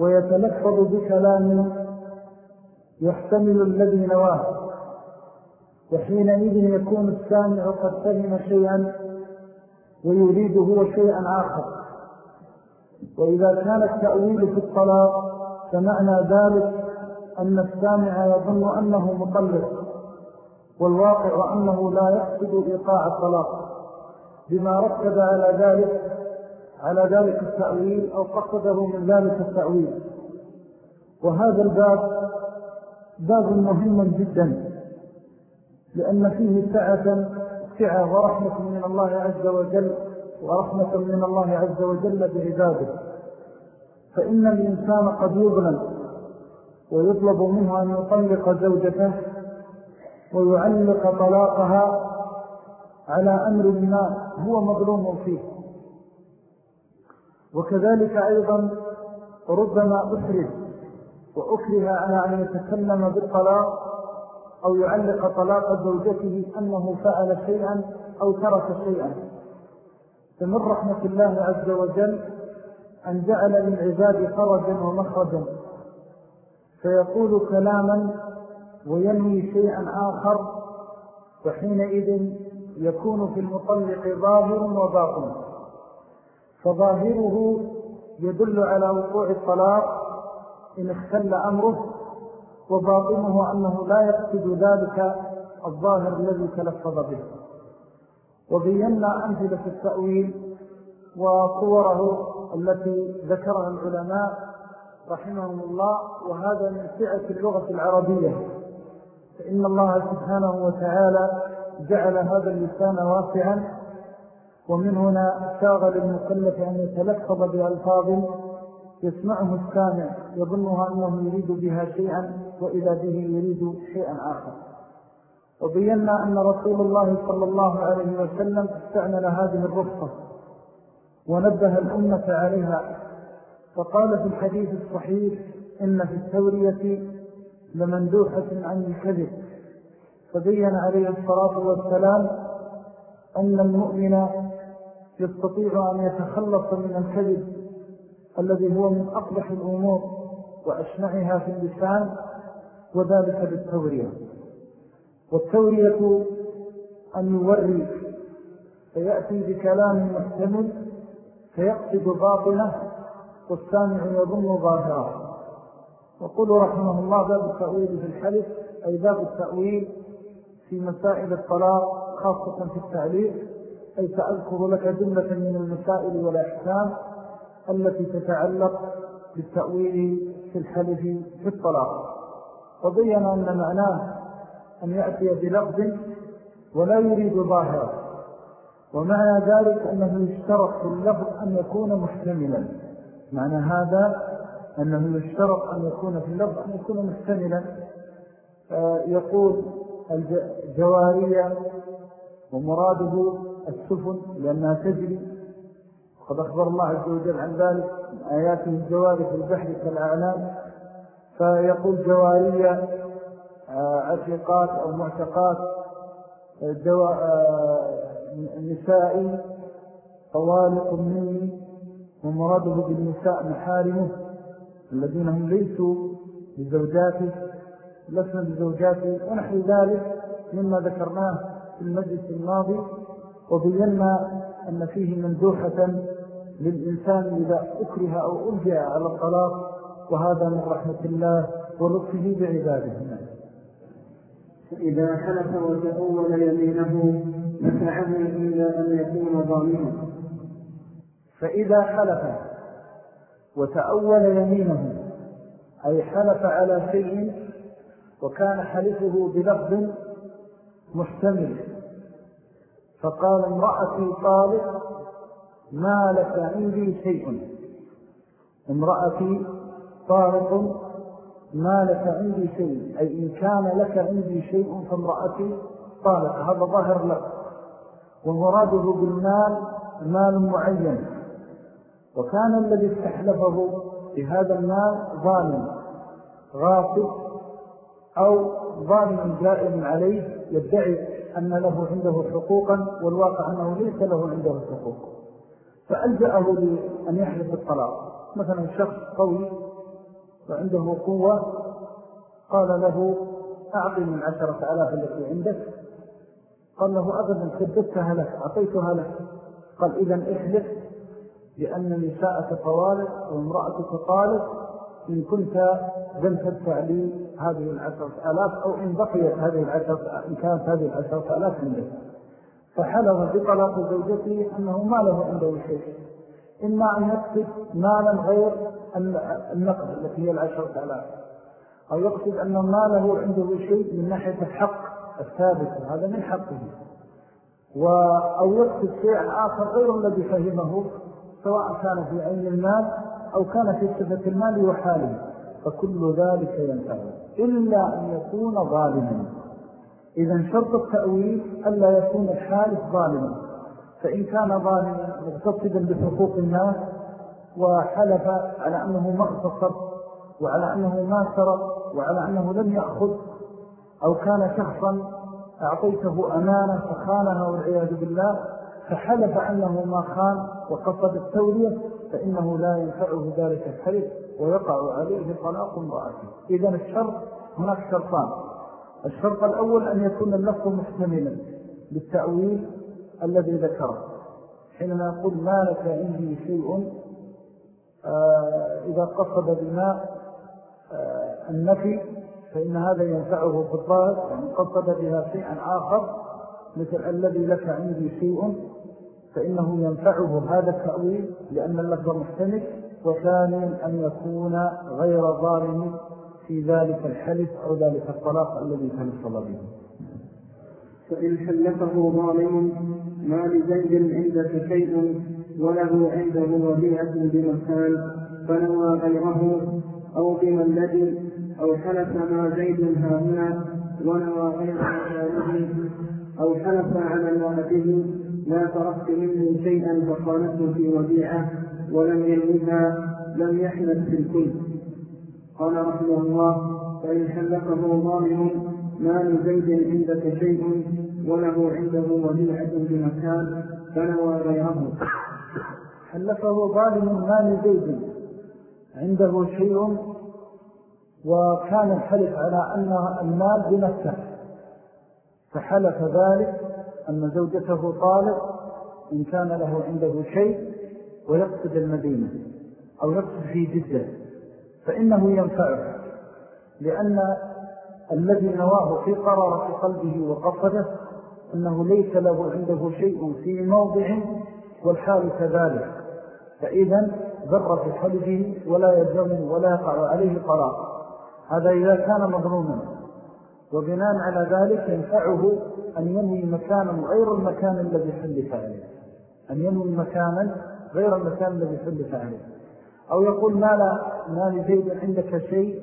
ويتلفظ بكلام يحتمل الذي نواه وحينئذ يكون السامع قد فهم شيئا ويريد هو شيئا آخر. وإذا كان التأويل في الطلاق فمعنى ذلك أن السامع يظن أنه مطلق والواقع أنه لا يقصد إيقاع الطلاق. بما رتب على ذلك على ذلك التأويل أو قصده من ذلك التأويل. وهذا الباب باب مهم جدا لأن فيه سعة سعة ورحمة من الله عز وجل ورحمة من الله عز وجل بعباده. فإن الإنسان قد يظلم ويطلب منه أن يطلق زوجته ويعلق طلاقها على أمر ما هو مظلوم فيه. وكذلك أيضا ربما أكره وأكره على أن يتكلم بالطلاق أو يعلق طلاق زوجته أنه فعل شيئا أو ترك شيئا. فمن رحمة الله عز وجل أن جعل للعباد فرجا ومخرجا. فيقول كلاما وينوي شيئا آخر وحينئذ يكون في المطلق ظاهر وباطن. فظاهره يدل على وقوع الطلاق إن اختل أمره وباطنه أنه لا يقصد ذلك الظاهر الذي تلفظ به. وبينا أمثلة التأويل وصوره التي ذكرها العلماء رحمهم الله وهذا من سعة اللغة العربية. فإن الله سبحانه وتعالى جعل هذا اللسان واسعا ومن هنا ساغ للمكلف أن يتلفظ بألفاظ يسمعه السامع يظنها أنه يريد بها شيئا وإذا به يريد شيئا آخر. وبينا أن رسول الله صلى الله عليه وسلم استعمل هذه الرفقة ونبه الأمة عليها فقال في الحديث الصحيح إن في التورية لمندوحة عن الكذب. فبين عليه الصلاة والسلام أن المؤمن يستطيع أن يتخلص من الكذب الذي هو من أقبح الأمور وأشنعها في اللسان وذلك بالتورية. والتورية أن يوري فيأتي بكلام محتمل فيقصد باطنه والسامع يظن ظاهرا وقل رحمه الله باب التأويل في الحلف أي باب التأويل في مسائل الطلاق خاصة في التعليق أي سأذكر لك جملة من المسائل والأحكام التي تتعلق بالتأويل في الحلف في الطلاق. وبين أن معناه أن يأتي بلفظ ولا يريد ظاهرا ومعنى ذلك أنه يشترط في اللفظ أن يكون محتملا. معنى هذا أنه يشترط أن يكون في اللفظ أن يكون محتملا. يقول الجوارية ومراده السفن لأنها تجري. قد أخبر الله عز وجل عن ذلك آياته الجواري في البحر كالأعلام فيقول جوارية آه، عشقات أو معتقات آه، آه، نسائي طوالق مني ومراده بالنساء محارمه الذين هم ليسوا بزوجاته. لسنا بزوجاته ونحن ذلك مما ذكرناه في المجلس الماضي وبينا أن فيه مندوحة للإنسان إذا أكره أو ألجأ على الطلاق وهذا من رحمة الله ولطفه بعباده. فإذا حلف وتأول يمينه نفعه إلا أن يكون ضامنا فإذا حلف وتأول يمينه أي حلف على شيء وكان حلفه بلفظ محتمل. فقال امرأتي طالق ما لك عندي شيء. امرأتي طارق ما لك عندي شيء. أي إن كان لك عندي شيء فامرأتي طالق. هذا ظاهر لك ومراده بالمال مال معين. وكان الذي استحلفه بهذا المال ظالم غاصب. أو ظالم جائم عليه يدعي أن له عنده حقوقا والواقع أنه ليس له عنده حقوق. فألجأه لأن يحلف الطلاق. مثلا شخص قوي وعنده قوة قال له أعطي من عشرة ألاف التي عندك. قال له أبدا كددتها لك أعطيتها لك. قال إذا احلف لأن نساءك طوالق وامرأتك طالق. إن كنت لم تدفع لي هذه العشرة ألاف أو إن بقيت هذه العشرة إن كانت هذه العشرة ألاف عندك فحلف بطلاق زوجته أنه ما له عنده شيء. إما أن يقصد مالا غير النقد التي هي العشرة ألاف. أو يقصد أن ما له عنده شيء من ناحية الحق الثابت هذا من حقه. و أو يقصد شيئا آخر غير الذي فهمه سواء كان في عين المال أو كان في صفة المال وحاله فكل ذلك ينفع إلا أن يكون ظالما. إذا شرط التأويل ألا يكون الحالف ظالما. فإن كان ظالما مغتصبا بحقوق الناس وحلف على أنه ما اغتصب وعلى أنه ما سرق وعلى أنه لم يأخذ أو كان شخصا أعطيته أمانة فخانها والعياذ بالله فحلف أنه ما خان وقصد التولية فإنه لا ينفعه ذلك الحلف ويقع عليه طلاق امرأته إذن الشرط هناك شرطان. الشرط الأول أن يكون اللفظ محتملا بالتأويل الذي ذكره. حينما يقول ما لك عندي شيء آه إذا قصد بماء آه النفي فإن هذا ينفعه في الظاهر يعني قصد بها شيئا آخر مثل الذي لك عندي شيء. فإنه ينفعه هذا التأويل لأن اللفظ محتمل وثانيا أن يكون غير ظالم في ذلك الحلف أو ذلك الطلاق الذي تنصل به. فإن حلفه ظالم ما لزيد عندك شيء وله عنده وديعة بمكان فنوى غيره أو بما الذي أو حلف ما زيد هنا ونوى غير مكانه أو حلف على امرأته لا تركت مني شيئا فقالته في وديعة ولم ينوها لم يحلف في الكل. قال رحمه الله فإن حلفه ظالم ما لزيد عندك شيء وله عنده وديعة بمكان فنوى غيره. حلفه ظالم ما لزيد عنده شيء وكان الحلف على أن المال بنفسه فحلف ذلك أن زوجته طالب إن كان له عنده شيء ويقصد المدينة أو يقصد في جدة فإنه ينفعه لأن الذي نواه في قرارة قلبه وقصده أنه ليس له عنده شيء في موضع والحال كذلك فإذا ذر في حلبه ولا يجرم ولا يقع عليه طلاق هذا إذا كان مظلوما. وبناء على ذلك ينفعه أن ينوي مكانا غير المكان الذي حلف عليه. أن ينوي مكانا غير المكان الذي حلف عليه. أو يقول ما لا ما لزيد عندك شيء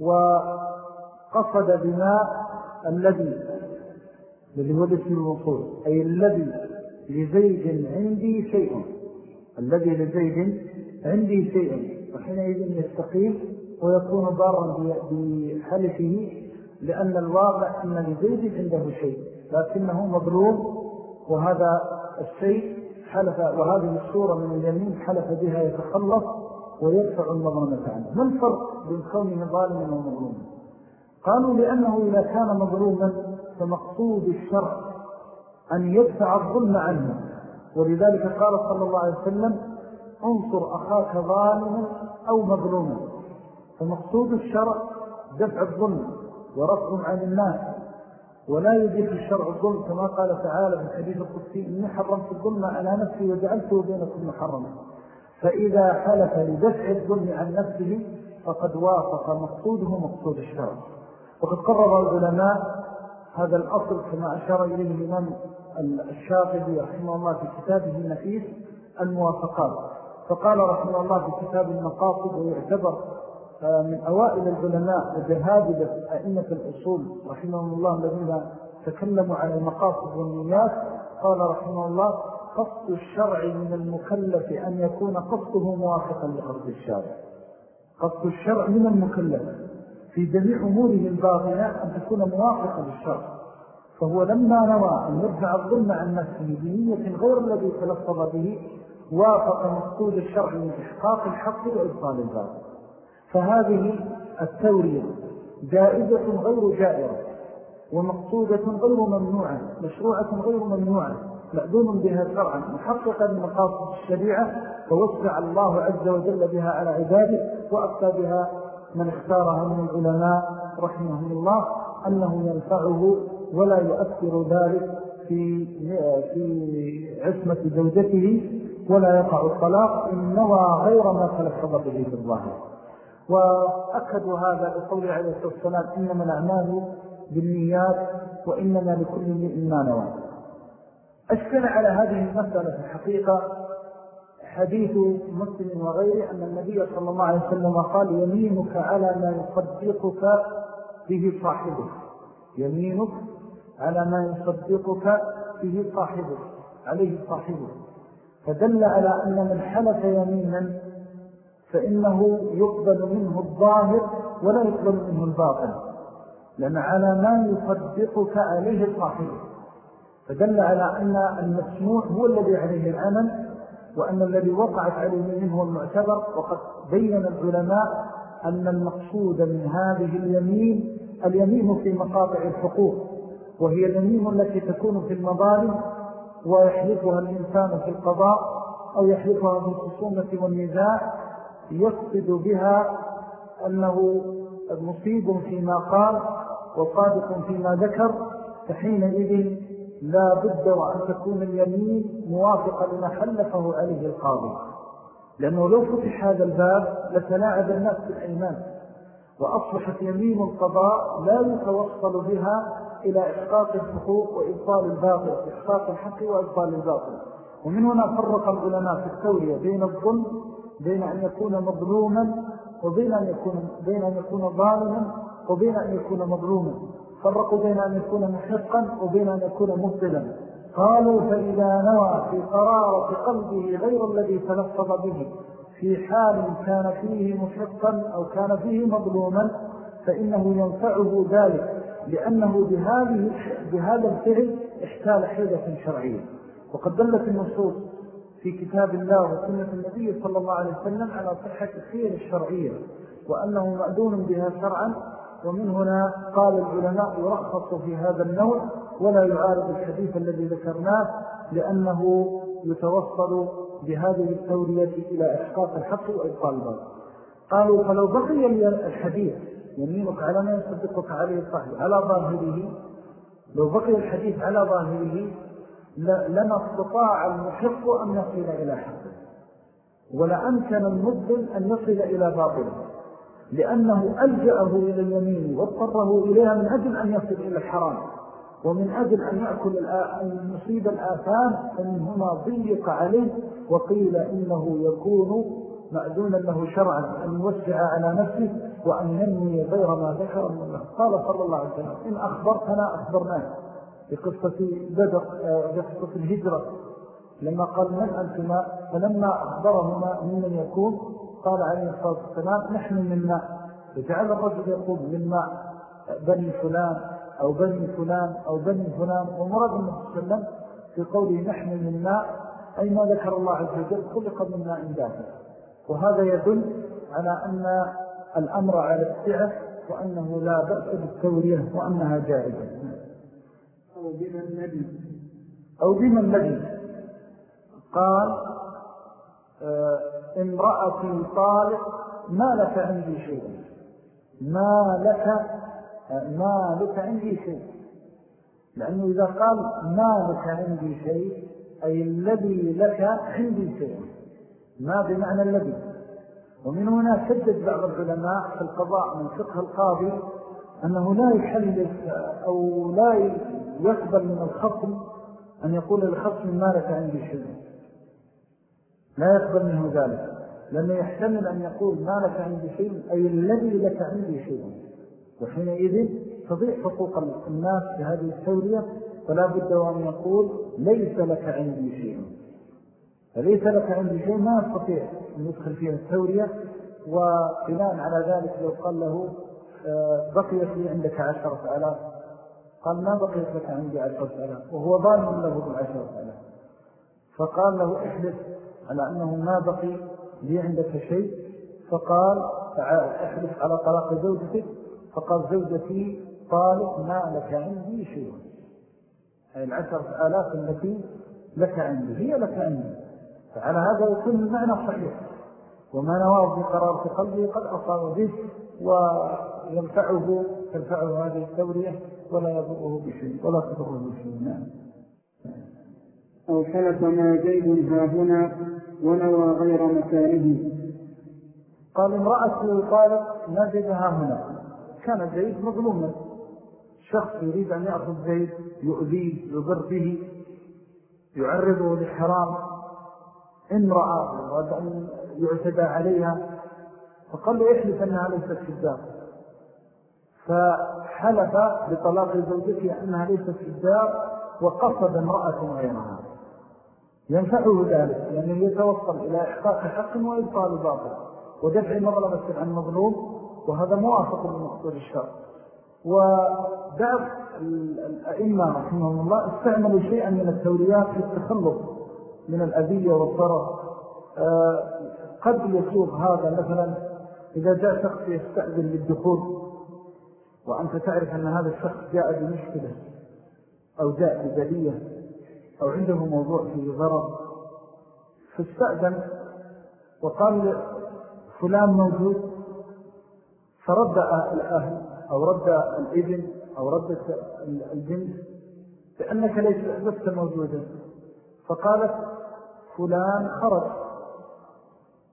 وقصد بما الذي الذي هو الاسم الوصول أي الذي لزيد عندي شيء. الذي لزيد عندي شيء. وحينئذ يستقيم ويكون ضارا بحلفه لأن الواقع أن لزيد عنده شيء لكنه مظلوم وهذا الشيء حلف وهذه الصورة من اليمين حلف بها يتخلص ويدفع المظلمة عنه ما الفرق بين كونه ظالما ومظلوما قالوا لأنه إذا كان مظلوما فمقصود الشرع أن يدفع الظلم عنه. ولذلك قال صلى الله عليه وسلم انصر أخاك ظالما أو مظلوما. فمقصود الشرع دفع الظلم. ورفض عن الناس. ولا يجب الشرع الظلم كما قال تعالى في الحديث القدسي إني حرمت الظلم على نفسي وجعلته بينكم محرما. فإذا حلف لدفع الظلم عن نفسه فقد وافق مقصوده مقصود الشرع. وقد قرر العلماء هذا الأصل كما أشار إليه الإمام الشاطبي رحمه الله في كتابه النفيس الموافقات. فقال رحمه الله في كتاب المقاصد ويعتبر من أوائل العلماء وجهابدة أئمة الأصول رحمه الله الذين تكلموا عن المقاصد والنيات قال رحمه الله قصد الشرع من المكلف أن يكون قصده موافقا لقصد الشارع. قصد الشرع من المكلف في جميع أموره الباطنة أن تكون موافقة للشرع. فهو لما نوى أن يرجع الظلم عن نفسه بنية غير الذي تلفظ به وافق مقصود الشرع من إحقاق الحق وإبطال الباطل فهذه التورية جائزة غير جائرة ومقصودة غير ممنوعة مشروعة غير ممنوعة مأذون بها شرعا محققا لمقاصد الشريعة فوسع الله عز وجل بها على عباده وأبقى بها من اختارها من العلماء رحمه الله أنه ينفعه ولا يؤثر ذلك في في عصمة زوجته ولا يقع الطلاق إن نوى غير ما تلفظ به في الظاهر. وأكدوا هذا بقول عليه الصلاة والسلام إنما الأعمال بالنيات وإنما لكل ما نوى. أشكل على هذه المسألة في الحقيقة حديث مسلم وغيره أن النبي صلى الله عليه وسلم قال يمينك على ما يصدقك به صاحبك يمينك على ما يصدقك به صاحبك عليه صاحبك فدل على أن من حلف يمينا فإنه يقبل منه الظاهر ولا يقبل منه الباطن لأن على ما يصدقك عليه صاحبه فدل على أن المسموع هو الذي عليه العمل وأن الذي وقعت عليه منه المعتبر. وقد بين العلماء أن المقصود من هذه اليمين اليمين في مقاطع الحقوق وهي اليمين التي تكون في المظالم ويحلفها الإنسان في القضاء أو يحلفها في الخصومة والنزاع يقصد بها أنه مصيب فيما قال وصادق فيما ذكر فحينئذ لا بد وأن تكون اليمين موافقة لما حلفه عليه القاضي. لأنه لو فتح هذا الباب لتلاعب الناس بالأيمان وأصبحت يمين القضاء لا يتوصل بها إلى إحقاق الحقوق وإبطال الباطل إحقاق الحق وإبطال الباطل. ومن هنا فرق العلماء في التورية بين الظلم بين أن يكون مظلوما وبين أن يكون, بين أن يكون ظالما وبين أن يكون مظلوما. فرقوا بين أن يكون محقا وبين أن يكون مبطلا. قالوا فإذا نوى في قرارة قلبه غير الذي تلفظ به في حال كان فيه محقا أو كان فيه مظلوما فإنه ينفعه ذلك لأنه بهذه بهذا الفعل احتال حيلة شرعية. وقد دلت النصوص في كتاب الله وسنة النبي صلى الله عليه وسلم على صحة الخير الشرعية وأنه مأذون بها شرعا ومن هنا قال العلماء يرخص في هذا النوع ولا يعارض الحديث الذي ذكرناه لأنه يتوصل بهذه التورية إلى إحقاق الحق وإبقال الباطل. قالوا فلو بقي الحديث يمينك على ما يصدقك عليه الصحيح على ظاهره لو بقي الحديث على ظاهره لما استطاع المحق أن يصل إلى حقه ولأمكن المذل أن يصل إلى باطله لأنه ألجأه إلى اليمين واضطره إليها من أجل أن يصل إلى الحرام. ومن أجل أن يأكل أن يصيب الآثام فمن هنا ضيق عليه وقيل إنه يكون مأذونا له شرعا أن يوسع على نفسه وأن ينمي غير ما ذكر الله. قال صلى الله عليه وسلم إن أخبرتنا أخبرناه. بقصة بدر بقصة الهجرة. لما قال من أنتما؟ فلما أخبرهما ممن يكون قال عليه الصلاة والسلام نحن من ماء فجعل الرجل يقول من ماء بني فلان أو بني فلان أو بني فلان. ومراد النبي صلى الله عليه وسلم في قوله نحن ماء أي ما ذكر الله عز وجل خلق من ماء دافع وهذا يدل على أن الأمر على السعة وأنه لا بأس بالتورية وأنها جائزة. أو بما النبي أو بما النبي. قال آه امرأة طالق ما لك عندي شيء. ما لك ما لك عندي شيء. لأنه إذا قال ما لك عندي شيء أي الذي لك عندي شيء. ما بمعنى الذي؟ ومن هنا سدد بعض العلماء في القضاء من فقه القاضي أنه لا يحلف أو لا يقبل من الخصم أن يقول للخصم ما لك عندي شيء. لا يقبل منه ذلك. لأنه يحتمل أن يقول ما لك عندي شيء أي الذي لك عندي شيء. وحينئذ تضيع حقوق الناس في هذه التورية فلا بد أن يقول ليس لك عندي شيء. فليس لك عندي شيء ما يستطيع أن يدخل فيها التورية وبناء على ذلك لو قال له آه، بقيت لي عندك عشرة ألاف قال ما بقيت لك عندي عشرة ألاف وهو ظالم له بالعشرة ألاف. فقال له احلف على أنه ما بقي لي عندك شيء. فقال احلف على طلاق زوجتك. فقال زوجتي طالب ما لك عندي شيء. أي العشرة آلاف التي لك عندي هي لك عندي. فعلى هذا يكون المعنى صحيح. وما نواه بقرار في قلبه قد أصاب به وينفعه تنفعه هذه التورية ولا يضره بشيء ولا تضره بشيء. نعم. أو حلف ما زيد ها هنا ونوى غير مكانه. قال امرأته قالت ما زيد ها هنا. كان زيد مظلوما. شخص يريد أن يأخذ زيد يؤذيه يضر به يعرضه لحرام امرأة يعتدى عليها. فقال له احلف أنها ليست في الدار فحلف بطلاق زوجته أنها ليست في الدار وقصد امرأة غيرها. ينفعه ذلك لأنه يتوصل إلى إحقاق حق وإبطال باطل ودفع مظلمة عن مظلوم وهذا موافق لمقصود الشرع. وبعض الأئمة رحمهم الله استعملوا شيئا من التوريات في التخلص من الأذية والضرر. آه، قد يسوق هذا مثلا إذا جاء شخص يستأذن للدخول وأنت تعرف أن هذا الشخص جاء بمشكلة أو جاء ببلية أو عنده موضوع فيه ضرر فاستأذن وقال فلان موجود فرد الأهل أو رد الإبن أو رد البنت بأنك لست موجودا. فقالت فلان خرج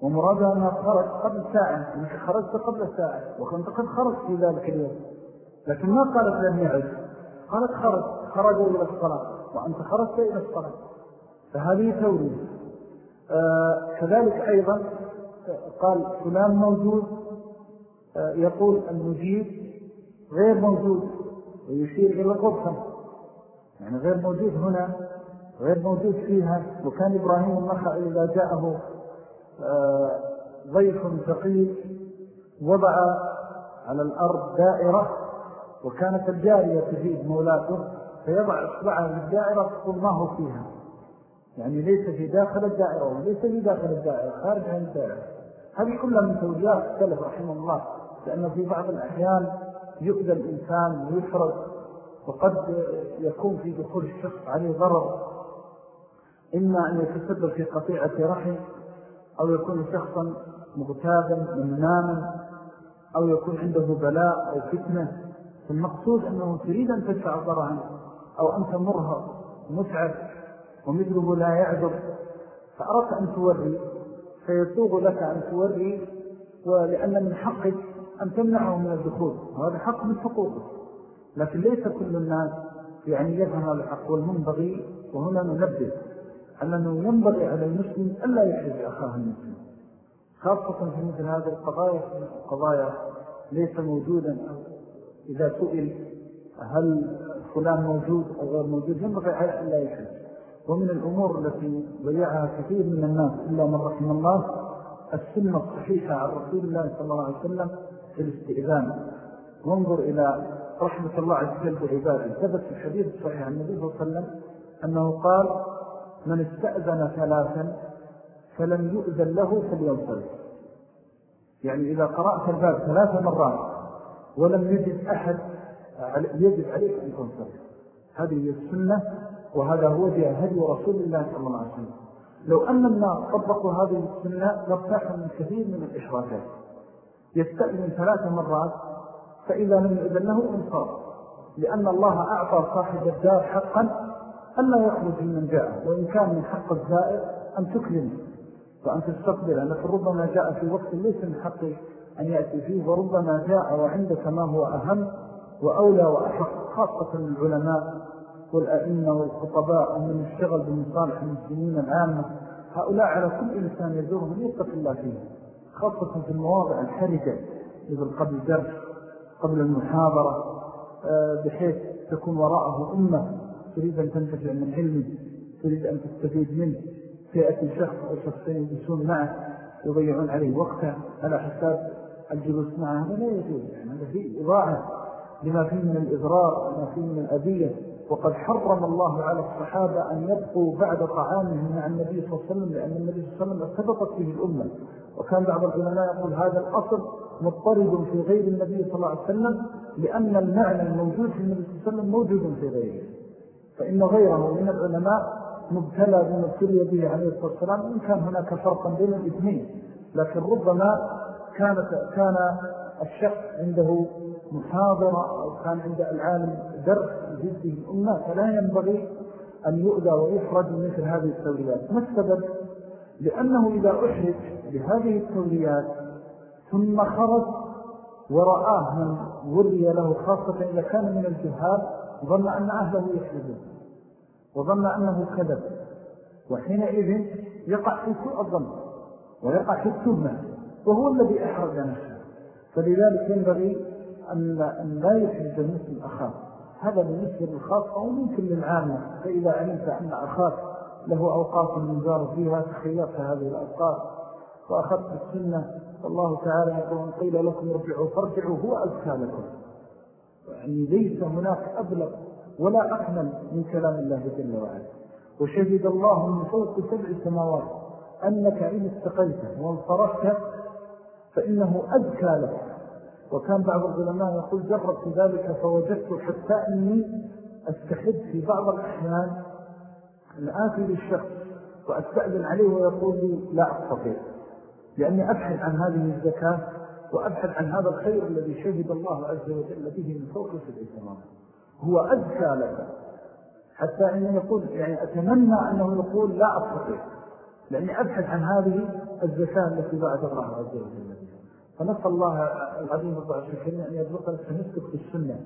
ومرادها أنها خرج قبل ساعة أنك خرجت قبل ساعة وكنت قد خرجت في ذلك اليوم. لكن ما قالت لم يعد قالت خرج. خرجوا إلى الصلاة. وأنت خرجت إلى الصلاة. فهذه تورية آه كذلك أيضا قال فلان موجود. آه يقول المجيب غير موجود. ويشير إلى الغرفة يعني غير موجود هنا غير موجود فيها. وكان إبراهيم النخع إذا جاءه آه، ضيف ثقيل وضع على الأرض دائرة. وكانت الجارية تجيب مولاته فيضع إصبعها في الدائرة تقول ما هو فيها؟ يعني ليس في داخل الدائرة وليس في داخل الدائرة خارج عن الدائرة. هذه كلها من توجيهات السلف رحمه الله لأنه في بعض الأحيان يؤذى الإنسان ويفرد وقد يكون في دخول الشخص عليه ضرر. إما أن يتسبب في قطيعة رحم أو يكون شخصا مغتابا مناما أو يكون عنده بلاء أو فتنة. فالمقصود أنه تريد أن تدفع الضرر عنه أو أنت مرهق متعب ومثله لا يعذر فأردت أن توري فيسوغ لك أن توري ولأن من حقك أن تمنعه من الدخول. وهذا حق من حقوقه لكن ليس كل الناس يعني يفهم هذا الحق والمنبغي وهنا ننبه أنه ينبغي على المسلم ألا يحرج أخاه المسلم خاصة في مثل هذه القضايا القضايا ليس موجودا. إذا سئل هل فلان موجود أو غير موجود ينبغي ألا يحرج ومن الأمور التي ضيعها كثير من الناس إلا من رحم الله السنة الصحيحة عن رسول الله صلى الله عليه وسلم في الاستئذان. وانظر إلى رحمة الله عز وجل بعباده. ثبت في الحديث الصحيح عن النبي صلى الله عليه وسلم أنه قال من استأذن ثلاثا فلم يؤذن له فلينصرف. يعني إذا قرأت الباب ثلاث مرات ولم يجد أحد يجب عليك أن تنصرف. هذه السنة وهذا هو هدي رسول الله صلى الله عليه وسلم. لو أن الناس طبقوا هذه السنة لارتاحوا من كثير من الإشراكات يستأذن ثلاث مرات فإذا لم يؤذن له انصار لأن الله أعطى صاحب الدار حقا ألا يخرج من جاء وإن كان من حق الزائر أن تكرم وأن تستقبل لكن ربما جاء في وقت ليس من حق أن يأتي فيه وربما جاء وعندك ما هو أهم وأولى وأحق خاصة العلماء والأئمة والخطباء ومن اشتغل بمصالح المسلمين العامة. هؤلاء على كل إنسان يزورهم يتق الله فيه خاصة في المواضع الحرجة مثل قبل درس قبل المحاضرة آه، بحيث تكون وراءه أمة تريد أن تنتفع من علمه تريد أن تستفيد منه. فيأتي شخص أو شخصين يجلسون معه يضيعون عليه وقته على حساب الجلوس معه هذا لا يجوز يعني هذا فيه إضاعة لما فيه من الإضرار وما فيه من الأذية. وقد حرم الله على الصحابة أن يبقوا بعد طعامهم مع النبي صلى الله عليه وسلم لأن النبي صلى الله عليه وسلم ارتبطت فيه الأمة. وكان بعض العلماء يقول هذا الأصل مضطرد في غير النبي صلى الله عليه وسلم لأن المعنى الموجود في النبي صلى الله عليه وسلم موجود في غيره. فإن غيره من العلماء مبتلى بما ابتلي به عليه الصلاة والسلام إن كان هناك فرقا بين الاثنين. لكن ربما كانت كان الشخص عنده محاضرة أو كان عند العالم درس جده الأمة فلا ينبغي أن يؤذى ويخرج من مثل هذه التوليات ما السبب؟ لأنه إذا أحرج بهذه التوليات ثم خرج ورآه من وري له خاصة إذا كان من الجهاد ظن أن أهله يحرجون وظن أنه كذب وحينئذ يقع في سوء الظن ويقع في التهمة وهو الذي أحرج نفسه. فلذلك ينبغي أن لا يحرج المسلم أخاه. هذا بالنسبة للخاصة وممكن للعامة. فإذا علمت أن أخاك له أوقات منزار فيها تخيرت هذه الأوقات وأخذت السنة والله تعالى يقول قيل لكم ارجعوا فارجعوا هو أزكى لكم. يعني ليس هناك أبلغ ولا أكمل من كلام الله جل وعلا. وشهد الله من فوق سبع سماوات أنك إن استقيت وانصرفت فإنه أذكى لك وكان بعض العلماء يقول جربت ذلك فوجدت حتى أني أستحد في بعض الأحيان أن آتي للشخص وأستأذن عليه ويقول لي لا أستطيع لأني أبحث عن هذه الزكاة وأبحث عن هذا الخير الذي شهد الله عز وجل به من فوق سبع سماوات. هو أذكى لك. حتى أنه يقول يعني أتمنى أنه يقول لا أستطيع لأني أبحث عن هذه الزكاة التي بعد الله عز وجل. فنسأل الله العظيم الضعف الكريم أن يرزقنا التمسك بالسنة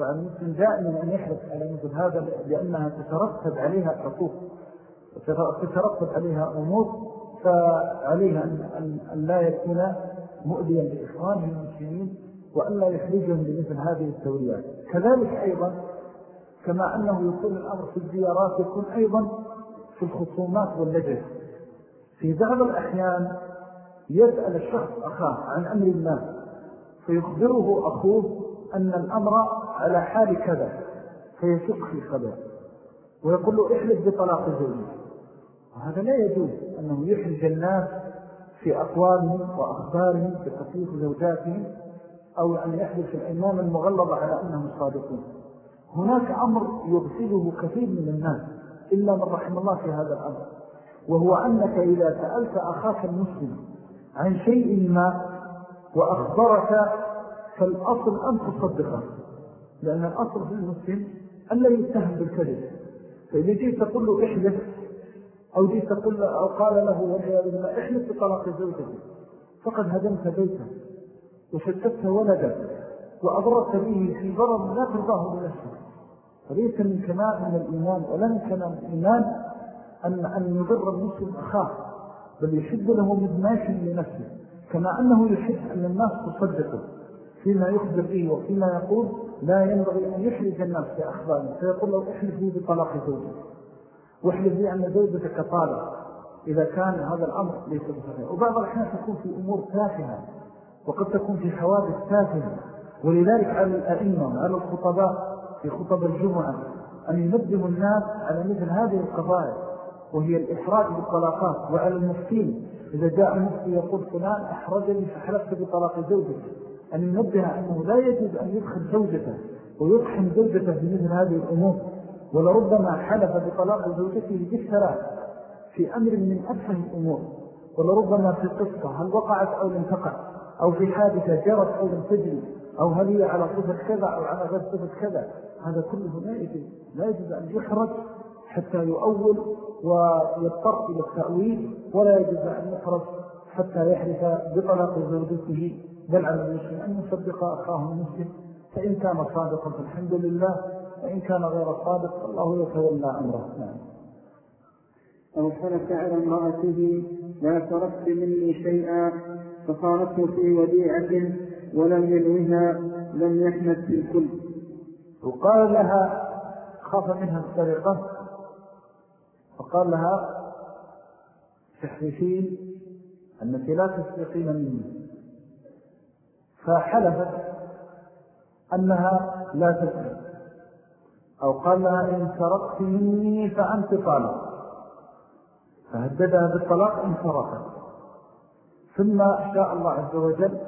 وعن المسلم دائما أن يحرص على مثل هذا لأنها تترتب عليها حقوق وتترتب عليها أمور فعليها أن لا يكون مؤذيا لإخوانه المسلمين وأن لا يحرجهم بمثل هذه التوريات كذلك أيضا كما أنه يكون الأمر في الزيارات يكون أيضا في الخصومات واللجل في بعض الأحيان يسأل الشخص أخاه عن أمر الله فيخبره أخوه أن الأمر على حال كذا فيشق في خبر ويقول له احلف بطلاق زوجه وهذا لا يجوز أنه يحرج الناس في أقوالهم وأخبارهم بتطليق زوجاتهم أو أن يحدث الإمام المغلظة على أنهم صادقون. هناك أمر يغسله كثير من الناس إلا من رحم الله في هذا الأمر. وهو أنك إذا سألت أخاك المسلم عن شيء ما وأخبرك فالأصل أن تصدقه لأن الأصل في المسلم أن لا يتهم بالكذب. فإذا جيت تقول له احلف أو جيت تقول له أو قال له والعياذ احلف بطلاق زوجته فقد هدمت بيته وشتت ولدك وأضرت به في ضرر لا ترضاه بنفسك فليس من كمال من الإيمان ولا من كمال الإيمان أن, أن يضر المسلم أخاه بل يحب له مدماش لنفسه كما أنه يحب أن الناس تصدقه. فيما يخبر به وفيما يقول لا ينبغي أن يحرج الناس في أخباره فيقول له احلف لي بطلاق زوجه واحلف لي أن زوجتك طالق. إذا كان هذا الأمر ليس بصحيح. وبعض الأحيان تكون في أمور تافهة وقد تكون في حوادث تافهة. ولذلك على الأئمة وعلى الخطباء في خطب الجمعة أن ينبهوا الناس على مثل هذه القضايا. وهي الإحراج بالطلاقات. وعلى المفتين إذا جاء المفتي يقول فلان أحرجني فحلفت بطلاق زوجته أن ينبه أنه لا يجب أن يدخل زوجته ويقحم زوجته بمثل هذه الأمور. ولربما حلف بطلاق زوجته بالثلاث في أمر من أفهم الأمور. ولربما في قصة هل وقعت أو لم تقع أو في حادثة جرت أو لم تجري أو هل هي على صفة كذا أو على غير صفة كذا. هذا كله لا يجب لا يجب أن يحرج حتى يؤول ويضطر إلى التأويل ولا يجب أن يحرج حتى يحرف بطلاق زوجته بل على المسلم أن يصدق أخاه المسلم. فإن كان صادقا فالحمد لله. وإن كان غير صادق الله يتولى أمره. أو حلف على امرأته لا تركت مني شيئا. فقالته في وديعة ولم ينوها لم يحمد في الكل وقال لها خاف منها السرقة. فقال لها تحرفين أنك لا تسرقين مني. فحلفت أنها لا تسرق. أو قال لها إن سرقت مني فأنت طالق. فهددها بالطلاق إن سرقت. ثم شاء الله عز وجل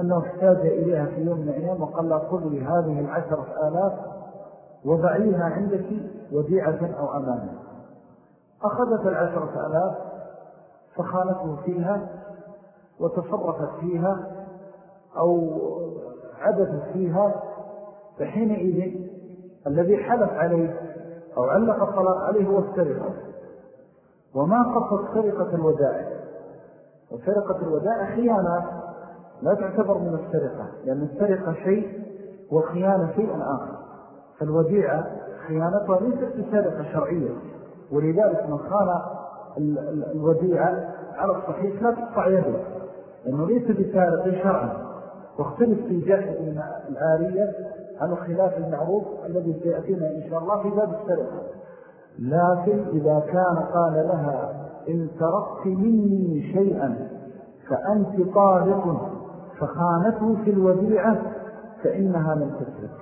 أنه احتاج إليها في يوم من الأيام وقال لها خذي هذه العشرة آلاف وضعيها عندك وديعة أو أمانة. أخذت العشرة آلاف فخانته فيها وتصرفت فيها أو عدثت فيها فحينئذ الذي حلف عليه أو علق الطلاق عليه هو السرقة. وما قصد سرقة الودائع وسرقة الودائع خيانة لا تعتبر من السرقة لأن السرقة شيء والخيانة شيء آخر. فالوديعة خيانتها ليست بسرقة شرعية. ولذلك من خان الوديعة على الصحيح لا تقطع يده لأنه ليس بسارق شرعا. واختلف في جاهد العارية عن خلاف المعروف الذي سيأتينا إن شاء الله في باب السرقة. لكن إذا كان قال لها إن تركت مني شيئا فأنت طالق فخانته في الوديعة فإنها لم تسرق.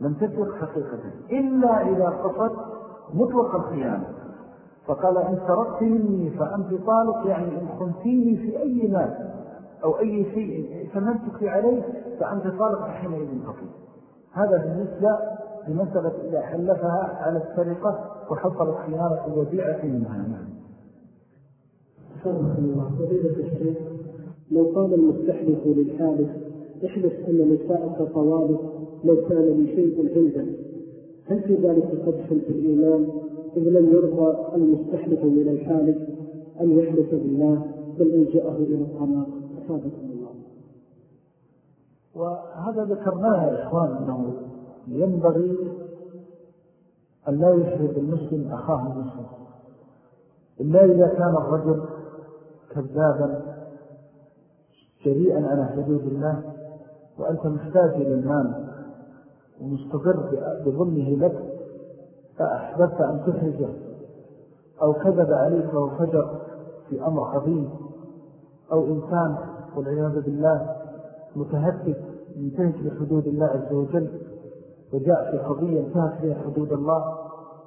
لم تسرق حقيقة. إلا إذا قصد مطلق الخيانة. فقال إن تركت مني فأنت طالق يعني إن خنتيني في أي مال أو أي شيء فمنتك عليه فأنت طالق حينئذ تطيب هذا بالنسبة لمسألة إذا حلفها على السرقة وحصلت خيانة الوديعة منها سبحانه الله فضيلة الشيخ لو قال المستحلف للحالف احلف أن نساءك طوالق لو كان لي شيء هل في ذلك قدح في الإيمان؟ إذ لم يرضى المستحلف من الحالف أن يحلف بالله بل إن جاءه إلى الطلاق أفادكم الله. وهذا ذكرناه يا إخوان أنه ينبغي أن لا يحرب المسلم أخاه المسلم. إلا إذا كان الرجل كذابا جريئا على حدود الله وأنت محتاج إلى المال ومستقر بظنه لك فأحببت أن تحرجه أو كذب عليك وفجر في أمر عظيم أو إنسان والعياذ بالله متهدد ينتهك بحدود الله عز وجل وجاء في قضية انتهت فيها حدود الله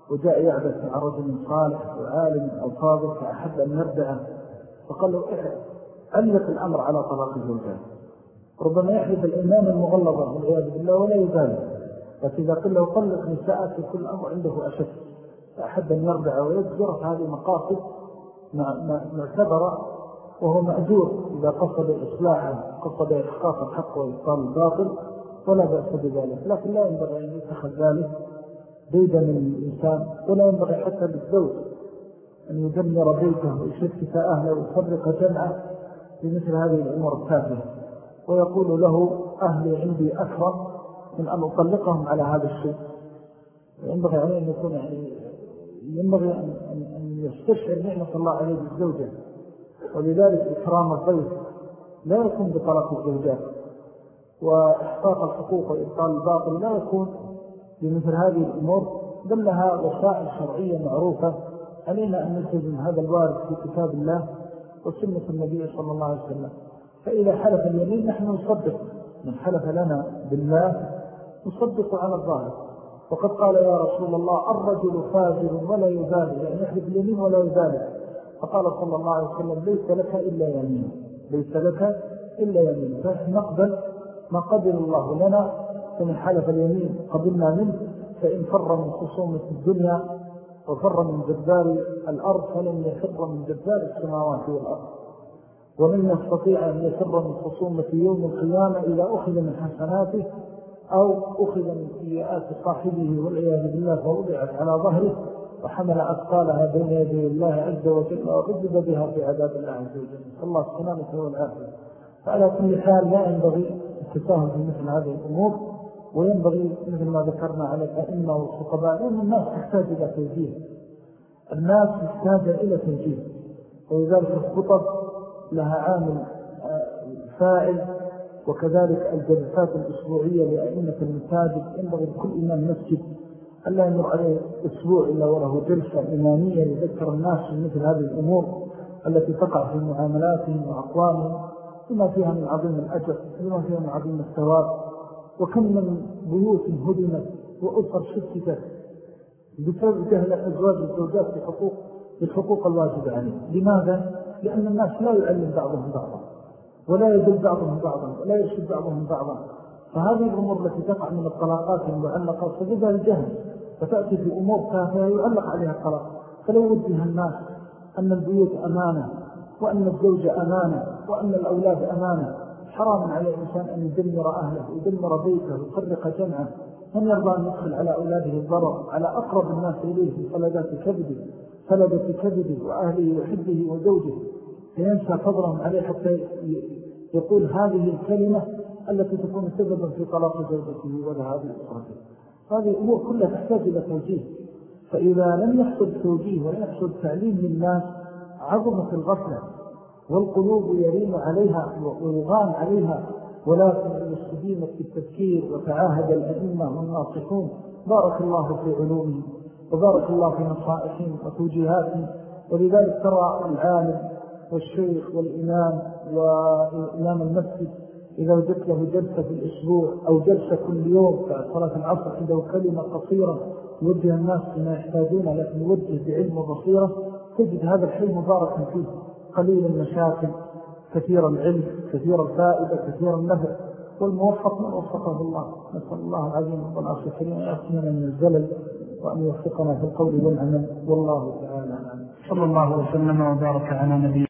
وجاء يعبث مع رجل صالح وعالم أو فاضل فأحب أن يردعه فقال له علق الأمر على طلاق الزوجات ربما يحدث الإيمان المغلظة والعياذ بالله ولا يبالي لكن إذا قل له طلق نساءك في كل أمر عنده أشد فأحب أن يردع ويذكر هذه مقاصد معتبرة وهو مأجور. إذا قصد إصلاحا قصد إحقاق الحق وإبطال الباطل ولا بأس بذلك. لكن لا ينبغي أن يتخذ ذلك بيدا من الإنسان ولا ينبغي حتى للزوج أن يدمر بيته ويشتت أهله ويفرق جمعه بمثل هذه الأمور التافهة. ويقول له أهلي عندي أكرم من أن أطلقهم على هذا الشيء. ينبغي عليه أن يكون يعني ينبغي أن يستشعر نعمة الله عليه بالزوجة ولذلك إكرام الضيف لا يكون بطلق الزوجات وإحقاق الحقوق وإبطال الباطل لا يكون بمثل هذه الأمور. بل لها وسائل شرعية معروفة علينا أن نلتزم هذا الوارد في كتاب الله وسنة النبي صلى الله عليه وسلم. فإذا حلف اليمين نحن نصدق من حلف لنا بالله نصدق على الظاهر. وقد قال يا رسول الله الرجل فاجر ولا يبالي يعني يحلف اليمين ولا يبالي فقال صلى الله عليه وسلم ليس لك إلا يمين ليس لك إلا يمين. فنحن نقبل ما قبل الله لنا فمن حلف اليمين قبلنا منه فإن فر من خصومة الدنيا وفر من جبار الأرض فلن يفر من جبار السماوات والأرض. ومن يستطيع أن يفر من خصومة يوم القيامة إذا أخذ من حسناته أو أخذ من سيئات صاحبه والعياذ بالله فوضعت على ظهره وحمل أثقالها بين يدي الله عز وجل وغذب بها في عذاب الله عز وجل صلى الله السلامة والعافية فعلى كل حال لا ينبغي التساهم في مثل هذه الأمور وينبغي مثل ما ذكرنا على الأئمة والخطباء لأن الناس تحتاج إلى توجيه. الناس محتاجة إلى توجيه. ولذلك الخطب لها عامل آه، فائل وكذلك الجلسات الأسبوعية لأئمة المساجد ينبغي لكل إمام مسجد. ألا يمر عليه أسبوع إلا وله جلسة إمامية لذكر الناس مثل هذه الأمور التي تقع في معاملاتهم وأقوامهم بما فيها من عظيم الأجر بما فيها من عظيم الثواب. وكم من بيوت هدمت وأسر شتتت بسبب جهل أزواج الزوجات بحقوق بالحقوق الواجبة عليه لماذا؟ لأن الناس لا يعلم بعضهم بعضا. ولا يدل بعضهم بعضا ولا يشد بعضهم بعضا. فهذه الأمور التي تقع من الطلاقات المعلقة فجدها الجهل. فتأتي في أمور تافهة يعلق عليها الطلاق. فلو وجه الناس أن البيوت أمانة وأن الزوجة أمانة وأن الأولاد أمانة حرام على الإنسان أن يدمر أهله ويدمر بيته ويفرق جمعه. من يرضى أن يدخل على أولاده الضرر على أقرب الناس إليه في فلدات كبده فلدة كبده وأهله وحبه وزوجه. فينسى فضلهم عليه حتى يقول هذه الكلمة التي تكون سببا في طلاق زوجته وذهاب أسرته هذه الأمور كلها تحتاج إلى توجيه. فإذا لم يحصل توجيه ولم يحصل تعليم للناس عظمت الغفلة والقلوب يرين عليها ويغان عليها ولكن يستديمت بالتفكير وتعاهد الأئمة والناصحون بارك الله في علومهم وبارك الله في نصائحهم وتوجيهاتهم. ولذلك ترى العالم والشيخ والإمام وإمام المسجد إذا وجدت له جلسة في الأسبوع أو جلسة كل يوم بعد صلاة العصر عنده كلمة قصيرة يوجه الناس بما يحتاجون لكن يوجه بعلم وبصيرة تجد هذا الحي مباركا فيه. قليل المشاكل كثير العلم كثير الفائدة كثير النفع. والموفق من وفقه الله. نسأل الله العظيم العرش الكريم أن يأتينا من الزلل وأن يوفقنا في القول والعمل. والله تعالى صلى الله وسلم وبارك على نبيه